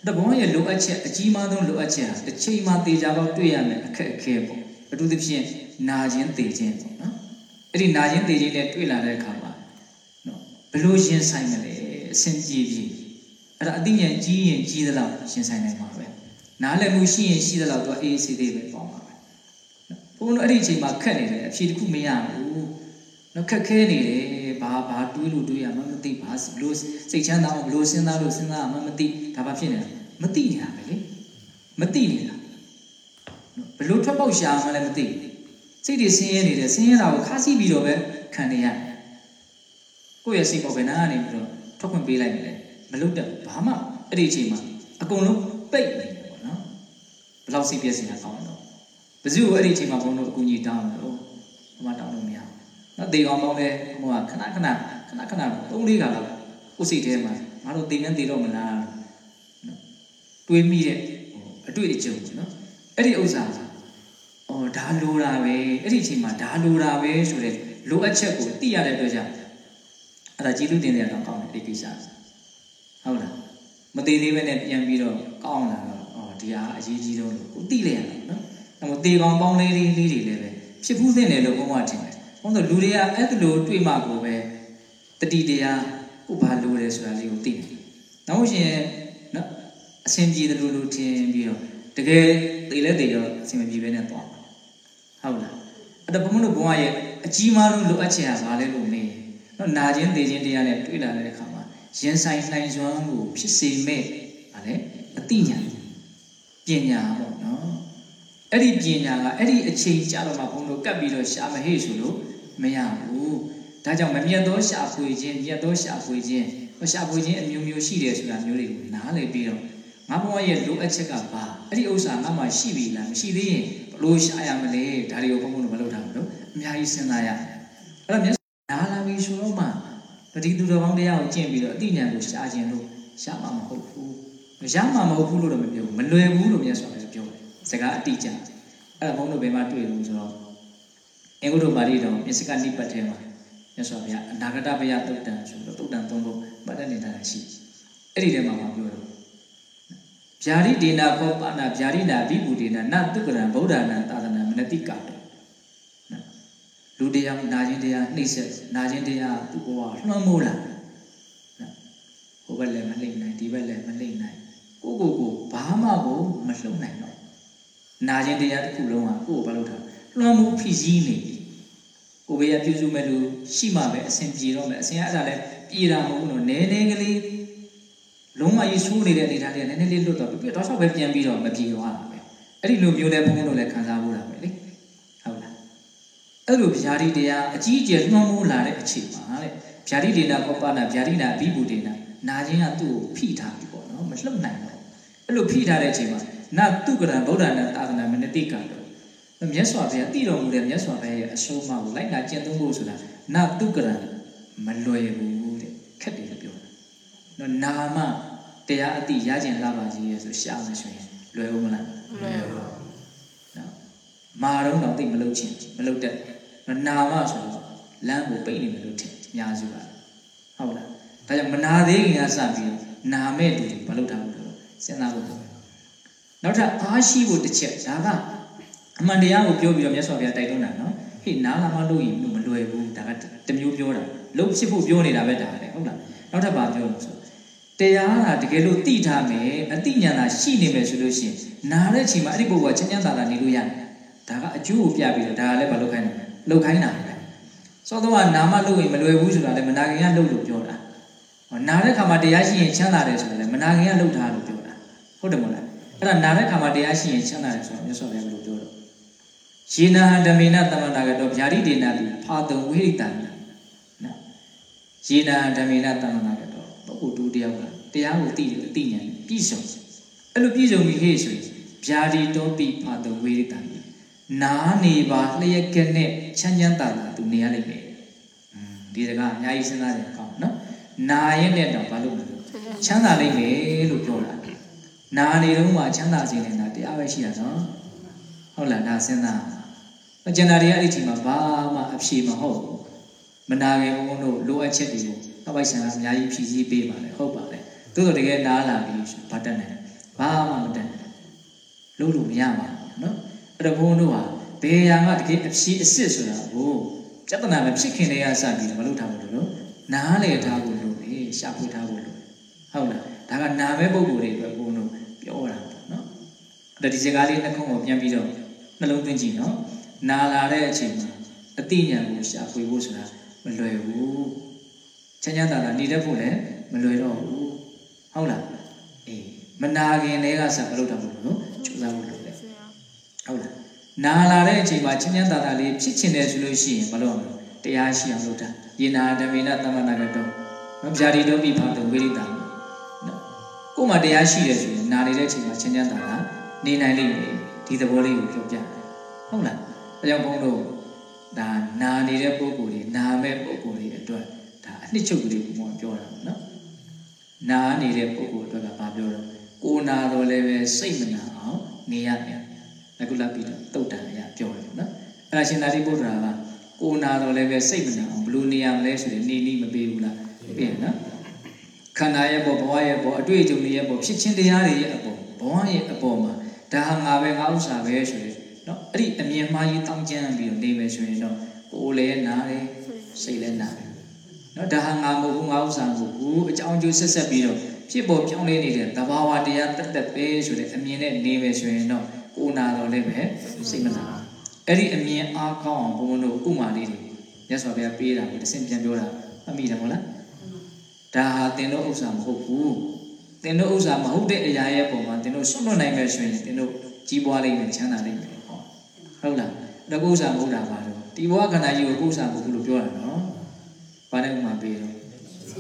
တဘောရဲ့လိုအပ်ချက်အကြီးမားဆုံးလိုအပ်ချက်ဟာတစ်ချိန်မှတေချာပေါက်တွေ့ရမယ်အခက်အခဲပေါ့အထူးသဖြင့်နာခြင်းတေခြင်းပေါ့နော်အဲ့ဒီနာခြင်းတေခြင်းနဲ့တွေ့လာတဲ့အခါမှာနော်ဘလို့ရင်ဆိုင်မလဲအစဉ်ပြေပြေအဲ့ဒါအတိညာကြီးရင်ကြီးသလောက်ရင်ဆိုင်နိုင်မှာပဲနားလည်မှုရှိရင်ရှိသလောက်တော့အေးအေးဆေးဆေးပဲပေါ့မှာပဲဘုန်းတော်အဲ့ဒီအချိန်မှာခက်နေတယ်အဖြေတစ်ခုမရဘူးနော်ခက်ခဲနေတယ်ဘာဘာတွေးလို့တွေးရမှမသိဘာလို့စိတ်ချမ်းသာအောင်ဘလို့စဉ်းစားလို့စဉ်းစားမှမသိဒါဘာဖြစ်နေလဲ မသိနေတာပဲလေမသိနေတာဘလို့ထွက်ပေါက်ရှာမှလည်းမသိစိတ်တွေဆင်းရဲနေတယ်ဆင်းရဲတာကိုခါးစီးပြီးတော့ပဲခံနေရတယ်ကိုယ့်ရဲ့စိတ်ပေါ်ဘယ်နာကနေပြီးတော့ထွက်ခွင့်ပေးလိုက်တယ်မလုပ်တဲ့ဘာမှအဲ့ဒီအချိန်မှာအကုန်လုံးပိတ်နေတယ်ပေါ့နော်ဘယ်လောက်စိတ်ပြည့်စင်တာကောင်းတော့ဘယ်သူအဲ့ဒီအချိန်မှာဘုန်းတို့အကူကြီးတောင်းလို့ဘမတောင်းလို့မရဘူးနော်တေကောင်ပေါင်းလဲဘုံကခဏခဏခဏခဏသုံးလေးခါလောက်ကိုယ်စိတ်ထဲမှာငါတို့တေမြန်တေတော့မလားနော် တွေးမိတဲ့ဟိုအတွေ့အကြုံနော်အဲ့ဒီဥစ္စာအော်ဒါလိုတာပဲအဲ့ဒီအချိန်မှာဒါလိုတာပဲဆိုတဲ့လိုအပ်ချက်ကိုသိရတဲ့အတွက်ကြောင့်အဲ့ဒါကြည်လူတင်တဲ့တော့ကောင်းတယ်ဒီကိစ္စဟုတ်လားမသေးသေးပဲနဲ့ပြန်ပြီးတော့ကောင်းလာတော့အော်ဒီဟာအရေးကြီးဆုံးလို့ကိုသိလိုက်ရတာနော်အဲ့တော့တေကောင်ပေါင်းလေးလေးလေးတွေလည်းပဲဖြစ်ဖူးတဲ့လေလို့ဘုံကထင်တယ်ဘုံတို့လူတွေကအဲ့ဒါလိုတွေ့မှကိုပဲတတိတရားကိုဘာလိုတယ်ဆိုတာလေးကိုသိတယ်နောက်ရှင်နော် အဆင်ပြေတယ်လို့လို့ထင်ပြီးတော့တကယ်သိလဲသိတော့အဆင်မပြေပဲနဲ့သွားဟုတ်လားအဲ့တော့ဘုံတို့ဘုံကရဲ့အကြီးမားဆုံးလိုအပ်ချင်တာဘာလဲလို့မေးနော်နာခြင်းသိခြင်းတရားနဲ့တွေ့လာတဲ့အခါမှာရင်ဆိုင်နှိုင်စွမ်းမှုဖြစ်စေမဲ့ဗာလေအတိညာပညာပေါ့နော်အဲ့ဒီပညာကအဲ့ဒီအချိန်ကြာတော့မှဘုံတို့ကပ်ပြီးတော့ရှာမဟေ့ဆိုလို့မရဘူးဒါကြောင့်မမြတ်သောရှာဖွေခြင်းမြတ်သောရှာဖွေခြင်းဟောရှာဖွေခြင်းအမျိုးမျိုးရှိတယ်ဆိုတာမျိုးတွေကိုနားလည်ပြီးတော့ ငါဘဝရဲ့လိုအပ်ချက်ကဘာအဲ့ဒီဥစ္စာငါမှရှိပြီလားမရှိသေးရင်ဘလို့ရှာရမလဲဒါတွေကိုဘုံဘုံတို့မလုပ်တာဘူးလို့အများကြီးစဉ်းစားရအဲ့တော့မြတ်နားလာပြီဆိုတော့မှဒီသူတော်ကောင်းတရားကိုကျင့်ပြီးတော့အတိညာကိုရှာခြင်းလို့ရှာမှာမဟုတ်ဘူးရမှာမဟုတ်ဘူးလို့တော့မပြောဘူးမလွယ်ဘူးလို့မြတ်စွာဘုရားပြောတယ်စကားအတိအကျအဲ့ဒါဘုံတို့ဘယ်မှာတွေ့လို့ဆိုတော့အင်္ဂုတ္တပါဠိတော်မြစ္စကနိပတ်ထဲမှာမြတ်စွာဘုရားအနာဂတဘယတုတ်တံဆိုတော့တုတ်တံသုံးဖို့ပတ်သက်နေတာရှိအဲ့ဒီထဲမှာမှာပြောတော့ ဗျာတိဒေနာခောပနာဗျာတိနာဘိဗုဒေနာနတုကရံဗုဒ္ဓနာသာသနာမနတိကာတောနော်လူတရားနာခြင်းတရားနှိမ့်ဆက်နာခြင်းတရားသူ့ဘဝလွှမ်းမိုးလာနော်ဟိုဘက်လည်းမလိမ့်နိုင်ဒီဘက်လည်းမလိမ့်နိုင်ကိုကိုကိုဘာမှကိုမလှုပ်နိုင်တော့နာခြင်းတရားတစ်ခုလုံးကကိုကိုဘာလို့ထားလွှမ်းမိုးဖြစ်စည်းနေကိုဘေးကပြုစုမဲ့လူရှိမှပဲအစဉ်ပြေတော့မယ်အစဉ်အဲ့ဒါလည်းပြေတာမဟုတ်ဘူးနော်နည်းနည်းကလေး လုံးဝရေးဆိုးနေတဲ့အနေထားတွေကနည်းနည်းလေးလွတ်တော့ပြီးတော့တော့ပဲပြန်ပြီးတော့မပြေသွားတာပဲအဲ့ဒီလိုမျိုးလဲဘုန်းဘုန်းတို့လည်းခံစားဖို့တာပဲလေဟုတ်လားအဲ့လိုဗျာတိတရားအကြီးအကျယ်နှောင်းမိုးလာတဲ့အချိန်မှာလေဗျာတိဒေနာကောပနာဗျာတိနာဘိဗုဒေနာနာခြင်းကသူ့ကိုဖိထားပြီပေါ့နော်မလှုပ်နိုင်တော့အဲ့လိုဖိထားတဲ့အချိန်မှာနတုကရံဗုဒ္ဓနာသာသနာမနတိကတော့မြတ်စွာဘုရားတည်တော်မူတဲ့မြတ်စွာဘုရားရဲ့အဆုံးအမကိုလိုက်နာကျင့်သုံးဖို့ဆိုတာနတုကရံမလွယ်ဘူးတဲ့ခက်တယ်လို့ပြောတာနော်နာမ တရားအတိရကျင်လာပါကြီးရဲ့ဆိုရှာမယ်ဆိုရင်လွယ်ဘူးမလားလွယ်ဘူးနော်မာတော့တော့သိမလုပ်ချင်မလုပ်တတ်နော်နာမဆိုတော့လမ်းကိုပိတ်နေတယ်လို့ထင်အများစုကဟုတ်လားဒါကြောင့်မနာသေးခင်ကစပြီးနာမဲ့လူတွေမလုပ်ထားဘူးလို့စဉ်းစားဖို့နောက်ထပ်အားရှိဖို့တစ်ချက်ဒါကအမှန်တရားကိုပြောပြီးတော့မြတ်စွာဘုရားတိုက်တွန်းတာနော်ဟေ့နားလာမှလို့ရင်မလွယ်ဘူးဒါကတမျိုးပြောတာလုံးဖြစ်ဖို့ပြောနေတာပဲဒါလည်းဟုတ်လားနောက်ထပ်ဘာပြောလို့ဆို တရားကတကယ်လို့သိထားမယ်အသိဉာဏ်သာရှိနေမယ်ဆိုလို့ရှိရင်နားတဲ့အချိန်မှာအဲ့ဒီပုဂ္ဂိုလ်ကချမ်းချမ်းသာသာနေလို့ရတယ်ဒါကအကျိုးကိုပြပြီးတော့ဒါကလည်းမလုပ်ခိုင်းတာလုပ်ခိုင်းတာပဲစောတော့ကနာမလုပ်ရင်မလွယ်ဘူးဆိုတာလည်းမနာခင်ကလုပ်လို့ပြောတာဟောနားတဲ့ခါမှာတရားရှိရင်ချမ်းသာတယ်ဆိုတာလည်းမနာခင်ကလုပ်ထားလို့ပြောတာဟုတ်တယ်မဟုတ်လားအဲ့ဒါနားတဲ့ခါမှာတရားရှိရင်ချမ်းသာတယ်ဆိုတော့မြတ်စွာဘုရားဘယ်လိုပြောတော့ယေနာဟဓမေနသမန္တာကတော့ဗျာတိဒေနာတိဖာတုံဝိရိတံနော်ယေနာဟဓမေနသမန္တာကတော့ပုဂ္ဂိုလ်တူတ ယောက်ကတရားကိုသိတယ်အသိဉာဏ်ပြည့်စုံအဲ့လိုပြည့်စုံပြီဟေ့ဆိုရင်ဗျာတိတောပိဖာတုံဝိရိတံနားနေပါလျက်ကနဲ့ချမ်းချမ်းသာသာသူနေရလိမ့်မယ်ဒီစကားအများကြီးစဉ်းစားကြရအောင်နော်နာရင်နဲ့တော့ဘာလို့မလို့ချမ်းသာလိမ့်မယ်လို့ပြောတာနာနေတော့မှချမ်းသာစေနေတာတရားပဲရှိတာနော်ဟုတ်လားဒါစဉ်းစားမကျန်တာတွေကအဲ့ဒီချိန်မှာဘာမှအဖြေမဟုတ်ဘူးမနာခင်ဘုန်းတို့လိုအပ်ချက်တွေကို အပိုက်ဆံကအများကြီးဖြည့်ဆည်းပေးပါလေဟုတ်ပါလေသို့တော့တကယ်နားလာပြီဘာတက်နိုင်ဘာမှမတက်နိုင်လို့လို့မရပါဘူးနော်အဲ့တော့ဘုန်းတို့ဟာဘယ်ရာကတကယ်အဖြေအစ်စ်ဆိုတာကိုပြဿနာမဖြစ်ခင်တည်းကစပြီးမလုပ်ထားဘူးလို့နားလေထားဖို့လို့လေရှာဖွေထားဖို့လို့ဟုတ်လားဒါကနာမဲပုံကိုယ်တွေပဲဘုန်းတို့ပြောတာပေါ့နော်အဲ့ဒါဒီစကားလေးနှစ်ခုကိုပြန်ပြီးတော့နှလုံးသွင်းကြည့်နော်နာလာတဲ့အချိန်မှာအတိညာကိုရှာဖွေဖို့ဆိုတာမလွယ်ဘူး ချမ်းချမ်းသာသာနေတတ်ဖို့လည်းမလွယ်တော့ဘူးဟုတ်လားအေးမနာခင်တည်းကစမလုပ်တော့ဘူးလို့ကြိုးစားဖို့လိုတယ်ဟုတ်လားနာလာတဲ့အချိန်မှာချမ်းချမ်းသာသာလေးဖြစ်ချင်တယ်ဆိုလို့ရှိရင်မလုပ်အောင်တရားရှိအောင်လုပ်တာယေနာဓမေနသမ္မနာကတော့နော်ဗျာဒီတော့ပြီဖာတော့ဝိရိတာနော်ကို့မှာတရားရှိတယ်ဆိုရင်နာနေတဲ့အချိန်မှာချမ်းချမ်းသာသာနေနိုင်လိမ့်မယ်ဒီသဘောလေးကိုပြောပြတယ်ဟုတ်လားအဲကြောင့်ဘုန်းတို့ဒါနာနေတဲ့ပုံကိုယ်တွေနာမဲ့ပုံကိုယ်တွေအတွက်ဒါအ နှစ်ချုပ်ကလေးကိုဘုန်းကပြောတာပေါ့နော်နာနေတဲ့ပုံကိုယ်အတွက်ကဘာပြောတော့ကိုနာတော့လည်းပဲစိတ်မနာအောင်နေရတယ်အခုလာပြီးတော့တုတ်တန်အရာပြောတယ်နော်အဲ့ဒါရှင်သာရိပုတ္တရာကကိုနာတော့လည်းပဲစိတ်မနာအောင်ဘယ်လိုနေရမလဲဆိုရင်နေနီးမပေးဘူးလားပေးရနော်ခန္ဓာရဲ့ပေါ်ဘဝရဲ့ပေါ်အတွေ့အကြုံတွေရဲ့ပေါ်ဖြစ်ချင်းတရားတွေရဲ့အပေါ်ဘဝရဲ့အပေါ်မှာဒါဟာငါပဲငါဥစ္စာပဲဆိုရင်နော်အဲ့ဒီအမြင်မှားကြီးတောင်းကျမ်းပြီးတော့နေမယ်ဆိုရင်တော့ကိုယ်လည်းနားတယ်စိတ်လည်းနားတယ် နော်ဒါဟာငါမဟုတ်ဘူးငါဥစ္စာမဟုတ်ဘူးအကြောင်းကျိုးဆက်ဆက်ပြီးတော့ဖြစ်ပေါ်ပြောင်းလဲနေတဲ့သဘာဝတရားတက်တက်ပဲဆိုတဲ့အမြင်နဲ့နေမယ်ဆိုရင်တော့ကိုယ်နာတော့လည်းပဲစိတ်မနာအဲ့ဒီအမြင်အားကောင်းအောင်ဘုန်းဘုန်းတို့ဥမာလေးတွေမြတ်စွာဘုရားပေးတာကိုတစ်ဆင့်ပြန်ပြောတာမှတ်မိတယ်မဟုတ်လားဒါဟာတင်တော့ဥစ္စာမဟုတ်ဘူးတင်တို့ဥစ္စာမဟုတ်တဲ့အရာရဲ့ပုံမှာတင်တို့ဆွတ်လွတ်နိုင်မယ်ဆိုရင်တင်တို့ကြီးပွားလိမ့်မယ်ချမ်းသာလိမ့်မယ်ဟောဟုတ်လားတကုဥစ္စာမဟုတ်တာပါတော့ဒီဘဝခန္ဓာကြီးကိုကုဥစ္စာမဟုတ်ဘူးလို့ပြောတာနော် ဘာနဲ့ဥမာပေးတော့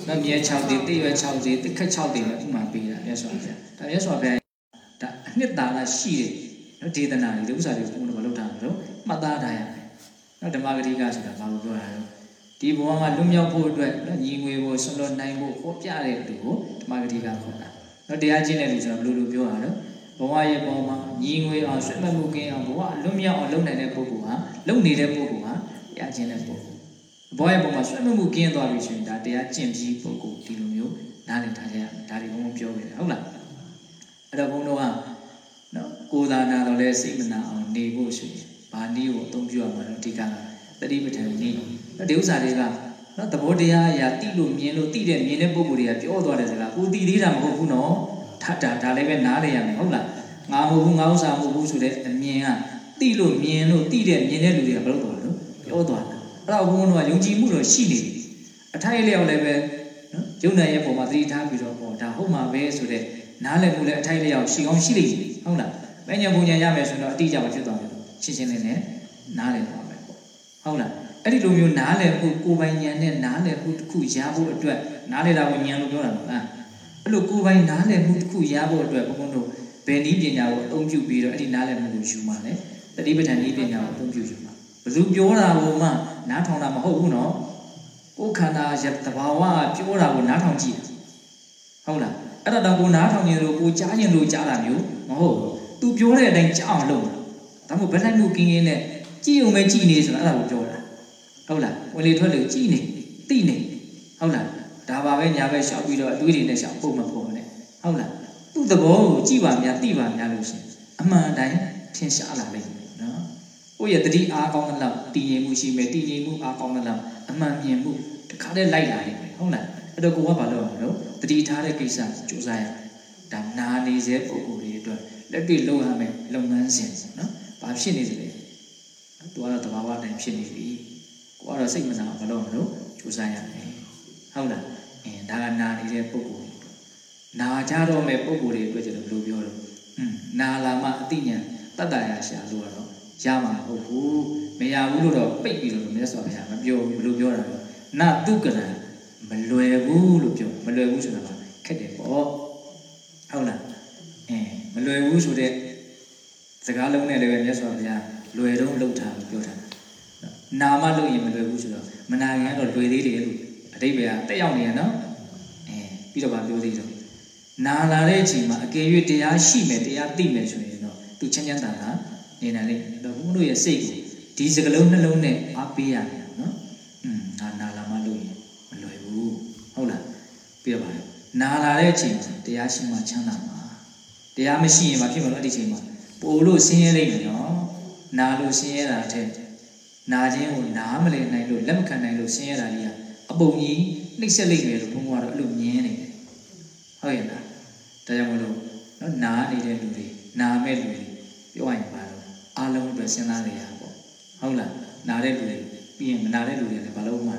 နော်မြဲ6တိတိရွယ်6တိတိခက်6တိနဲ့ဥမာပေးတာမြတ်စွာဘုရားဒါမြတ်စွာဘုရားဒါအနှစ်သာရရှိတယ်နော်ဒေသနာတွေဒီဥစ္စာတွေကိုဘုန်းတော်မလုပ်တာလို့မှတ်သားထားရမယ်နော်ဓမ္မဂတိကဆိုတာဘာလို့ပြောတာလဲဒီဘဝမှာလွတ်မြောက်ဖို့အတွက်နော်ညီငွေဖို့ဆွလွတ်နိုင်ဖို့ဟောပြတဲ့သူကိုဓမ္မဂတိကခေါ်တာနော်တရားကျင့်တဲ့လူဆိုတာဘယ်လိုလိုပြောတာလဲဘဝရဲ့ပေါ်မှာညီငွေအောင်ဆွတ်မှတ်မှုကင်းအောင်ဘဝလွတ်မြောက်အောင်လုပ်နိုင်တဲ့ပုဂ္ဂိုလ်ဟာလုပ်နေတဲ့ပုဂ္ဂိုလ်ဟာတရားကျင့်တဲ့ပုဂ္ဂိုလ် ဘဝရဲ့ပေါ်မှာဆွတ်မှတ်မှုကင်းသွားပြီဆိုရင်ဒါတရားကျင့်ပြီးပုဂ္ဂိုလ်ဒီလိုမျိုးနားလည်ထားကြရမယ်ဒါတွေဘုံဘုံပြောခဲ့တယ်ဟုတ်လားအဲ့တော့ဘုံတို့ကနော်ကိုယ်သာနာတော့လဲစိတ်မနာအောင်နေဖို့ဆိုရင်ဘာနည်းကိုအသုံးပြုရမှာလဲအဓိကကတတိပဋ္ဌာန်နည်းဒီဥစ္စာတွေကနော်သဘောတရားအရာတိလို့မြင်လို့တိတဲ့မြင်တဲ့ပုံကိုယ်တွေကပြောသွားတယ်စကားကိုတိသေးတာမဟုတ်ဘူးနော်ထတာဒါလည်းပဲနားလေရမယ်ဟုတ်လားငါမဟုတ်ဘူးငါဥစ္စာမဟုတ်ဘူးဆိုတဲ့အမြင်ကတိလို့မြင်လို့တိတဲ့မြင်တဲ့လူတွေကဘယ်လိုသွားလဲပြောသွားတာ အဲ့တော့ဘုန်းတော်ကယုံကြည်မှုတော့ရှိနေတယ်အထိုက်လျောက်လည်းပဲနော်ယုံနိုင်ရဲ့ပုံမှာသတိထားပြီးတော့ဟောဒါဟုတ်မှာပဲဆိုတဲ့နားလည်မှုလည်းအထိုက်လျောက်ရှိကောင်းရှိလိမ့်မယ်ဟုတ်လားဘယ်ညာဘုံညာရမယ်ဆိုတော့အတိအကျမဖြစ်သွားဘူးရှင်းရှင်းလင်းလင်းနားလည်သွားမယ်ပေါ့ဟုတ်လားအဲ့ဒီလိုမျိုးနားလည်ဖို့ကိုယ်ပိုင်ဉာဏ်နဲ့နားလည်ဖို့တစ်ခုရဖို့အတွက်နားလည်တာကိုဉာဏ်လို့ပြောတာမဟုတ်လားအဲ့လိုကိုယ်ပိုင်နားလည်မှုတစ်ခုရဖို့အတွက်ဘုန်းဘုန်းတို့ဘယ်နည်းပညာကိုအသုံးပြုပြီးတော့အဲ့ဒီနားလည်မှုကိုယူမှာလဲတတိပဋ္ဌာန်နည်းပညာကိုအသုံးပြုယူမှာဘယ်သူပြောတာကိုမှ နားထောင်တာမဟုတ်ဘူးနော်ကိုယ်ခန္ဓာရတဘာဝပြောတာကိုနားထောင်ကြည့်ဟုတ်လားအဲ့ဒါတော့ကိုနားထောင်နေလို့ကိုကြားရင်လို့ကြားတာမျိုးမဟုတ်ဘူးသူပြောတဲ့အတိုင်းကြားအောင်လုပ်တာဒါမှမဟုတ်ဘယ်လိုက်မှုကင်းကင်းနဲ့ကြည့်ုံပဲကြည့်နေဆိုတာအဲ့ဒါကိုပြောတာဟုတ်လားဝင်လေထွက်လေကြည့်နေသိနေဟုတ်လားဒါပါပဲညာပဲရှောက်ပြီးတော့အတွေးတွေနဲ့ရှောက်ပုံမပုံနဲ့ဟုတ်လားသူ့သဘောကိုကြည့်ပါများသိပါများလို့ရှင်အမှန်တိုင်းထင်ရှားလာလိမ့်မယ်နော် ကိုယ့်ရဲ့တတိအားကောင်းတဲ့လောက်တည်ငြိမ်မှုရှိမယ်တည်ငြိမ်မှုအားကောင်းတဲ့လောက်အမှန်မြင်မှုတခါတည်းလိုက်လာနိုင်မယ်ဟုတ်လားအဲ့တော့ကိုကဘာလုပ်ရမလို့တတိထားတဲ့ကိစ္စစူးစမ်းရဒါနာနေစေပုံကိုယ်တွေအတွက်လက်တွေ့လုပ်ရမယ်လုပ်ငန်းစဉ်နော်ဘာဖြစ်နေသလဲသူကတော့တဘာဝတိုင်းဖြစ်နေပြီကိုကတော့စိတ်မနာဘာလို့မလို့စူးစမ်းရမယ်ဟုတ်လားအဲဒါကနာနေတဲ့ပုံကိုယ်နာကြတော့မဲ့ပုံကိုယ်တွေအတွက်ကျတော့ဘယ်လိုပြောတော့อืมနာလာမှအတိညာတတ္တရာရှာလို့ကတော့ ရမှာမဟုတ်ဘူးမရဘူးလို့တော့ပိတ်ပြီးတော့မြတ်စွာဘုရားမပြောဘူးဘယ်လိုပြောတာလဲနတုကရံမလွယ်ဘူးလို့ပြောမလွယ်ဘူးဆိုတာကခက်တယ်ပေါ့ဟုတ်လားအဲမလွယ်ဘူးဆိုတဲ့စကားလုံးနဲ့လည်းပဲမြတ်စွာဘုရားလွယ်တော့လှုပ်တာလို့ပြောတာနာမလို့ရင်မလွယ်ဘူးဆိုတော့မနာရင်တော့လွယ်သေးတယ်လို့အတိပ္ပယ်ကတက်ရောက်နေရနော်အဲပြီးတော့ဗာပြောသေးတယ်နာလာတဲ့အချိန်မှာအကယ်၍တရားရှိမယ်တရားသိမယ်ဆိုရင်တော့သူချမ်းချမ်းသာသာ နေနိုင်လိမ့်မယ်တော့ဘုန်းတို့ရဲ့စိတ်ကိုဒီစကလုံးနှလုံးနဲ့အားပေးရတယ်နော်อืมနာနာလာမှလို့ရင်မလွယ်ဘူးဟုတ်လားပြပါလေနာလာတဲ့အချိန်မှာတရားရှိမှချမ်းသာမှာတရားမရှိရင်မဖြစ်မလို့အဲ့ဒီချိန်မှာပို့လို့ဆင်းရဲလိမ့်မယ်နော်နာလို့ဆင်းရဲတာတဲ့နာခြင်းကိုနားမလည်နိုင်လို့လက်မခံနိုင်လို့ဆင်းရဲတာကြီးကအပုံကြီးနှိမ့်ဆက်လိမ့်မယ်လို့ဘုန်းကတော့အဲ့လိုမြင်နေတယ်ဟုတ်ရဲ့လားဒါကြောင့်မလို့နော်နာနေတဲ့လူတွေနာမဲ့လူတွေပြောရရင်ပါ တော့အားလုံးအတွက်စဉ်းစားနေရပေါ့ဟုတ်လားနာတဲ့လူတွေပြီးရင်မနာတဲ့လူတွေလည်းဘာလို့မှ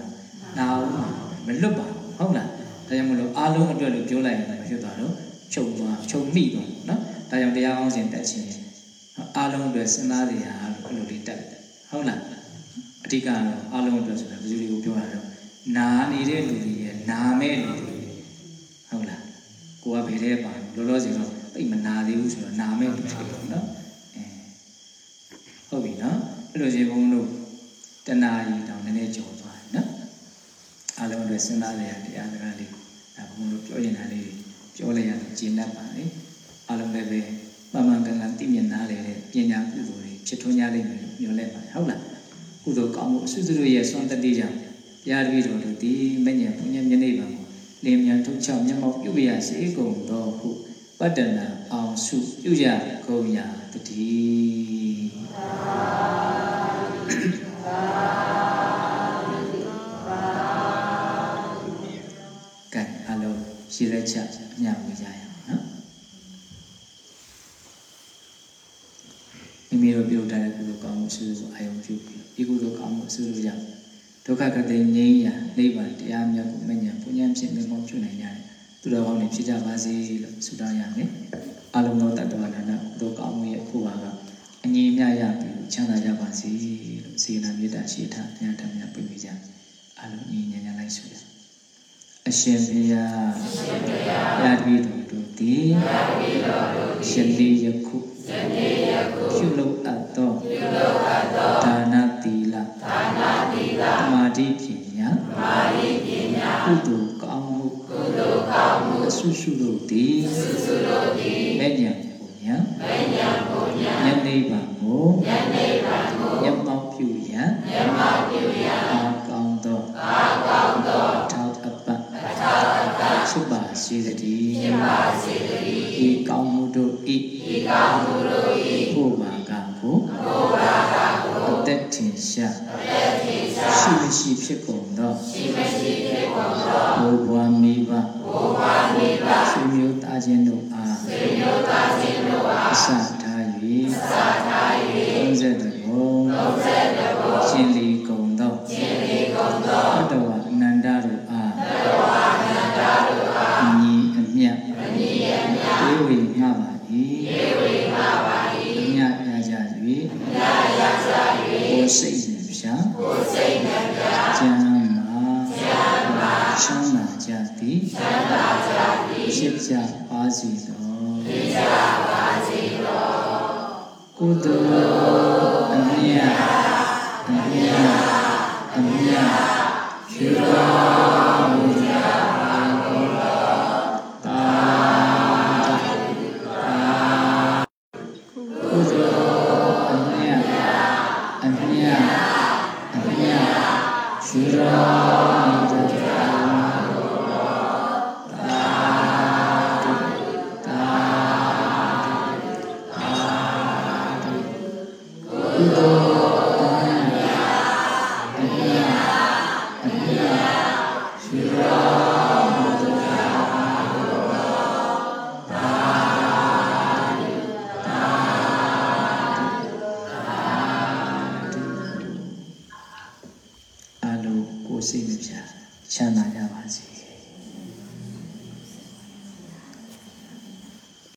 နာအောင်မလွတ်ပါဘူးဟုတ်လားဒါကြောင့်မလို့အားလုံးအတွက်လို့ပြောလိုက်ရင်လည်းဖြစ်သွားတော့ချုပ်သွားချုပ်မိသွားနော်ဒါကြောင့်တရားအောင်စဉ်တက်ခြင်းအားလုံးအတွက်စဉ်းစားနေရလို့အဲ့လိုလေးတက်တယ်ဟုတ်လားအဓိကတော့အားလုံးအတွက်ဆိုတာဘယ်သူတွေကိုပြောတာတော့နာနေတဲ့လူတွေရဲ့နာမဲ့လူတွေဟုတ်လားကိုကဘယ်ထဲပါလောလောဆယ်တော့သိမနာသေးဘူးဆိုတော့နာမဲ့လူတွေနော်အဲ ဟုတ်ပြီနော်အဲ့လိုကြီးဘုန်းတို့တဏှာကြီးတောင်နည်းနည်းကြော်သွားတယ်နော်အားလုံးအတွက်စဉ်းစားရတဲ့တရားစကားလေးဒါဘုန်းတို့ပြောရင်တာလေးပြောလိုက်ရတယ်ကျင့်တတ်ပါလေအားလုံးလည်းပဲမမှန်ကန်ကန်သိမြင်နားလေတဲ့ပညာကုသိုလ်တွေဖြစ်ထွန်းကြလိမ့်မယ်လို့ပြောလိုက်ပါတယ်ဟုတ်လားကုသိုလ်ကောင်းမှုအစွတ်စွတ်ရဲ့စွမ်းတတိကြောင့်တရားတပည့်တော်တို့ဒီမဉ္ဇဉ်ဘုညမျက်နှိပ်ပါကိုလင်းမြန်ထုတ်ချောက်မျက်မှောက်ပြုပြရစေကုန်တော်ဟုပတ္တနာအောင်စုပြုရကုန်ရာတည်း ကဲအလုံးရှိလက်ချက်ညဝေကြရအောင်နော်မိမိတို့ပြုတ်တဲ့ကုသိုလ်ကောင်းမှုအစွတ်စွတ်အာယုံပြုပြီးဒီကုသိုလ်ကောင်းမှုအစွတ်စွတ်ကြောင့်ဒုက္ခကတိငြိမ်းရာနိဗ္ဗာန်တရားမြတ်ကိုမဉ္ဇဉ်ပုညံဖြစ်မြတ်မောပြုနိုင်ကြတယ်သူတော်ကောင်းတွေဖြစ်ကြပါစေလို့ဆုတောင်းရမယ်အလုံးသောတတ္တဝါဒါနကုသိုလ်ကောင်းမှုရဲ့ခုပါက အငြိမ်းမြရပြီးချမ်းသာကြပါစေလို့စေနာမေတ္တာရှိထားတရားဓမ္မပြည့်ပြကြအလုံးညီညာညာလိုက်ဆိုရအရှင်ဘုရားအရှင်ဘုရားရာတပည့်တော်တို့သည်ရာတပည့်တော်တို့သည်ရှင်လေးယခုရှင်လေးယခုပြုလုပ်အပ်သောပြုလုပ်အပ်သောဒါနသီလဒါနသီလသမာဓိပညာသမာဓိပညာကုသိုလ်ကောင်းမှုကုသိုလ်ကောင်းမှုအဆုစုတို့သည်အဆုစုတို့သည် မဲ့ညာပူညာမဲ့ညာပူညာယနေ့ပါကိုယနေ့ပါကိုယမောက်ပြုရန်ယမောက်ပြုရန်အာကောင်းသောအာကောင်းသောထောက်အပတ်အထောက်အပတ်ရှိပါစေတည်းရှိပါစေတ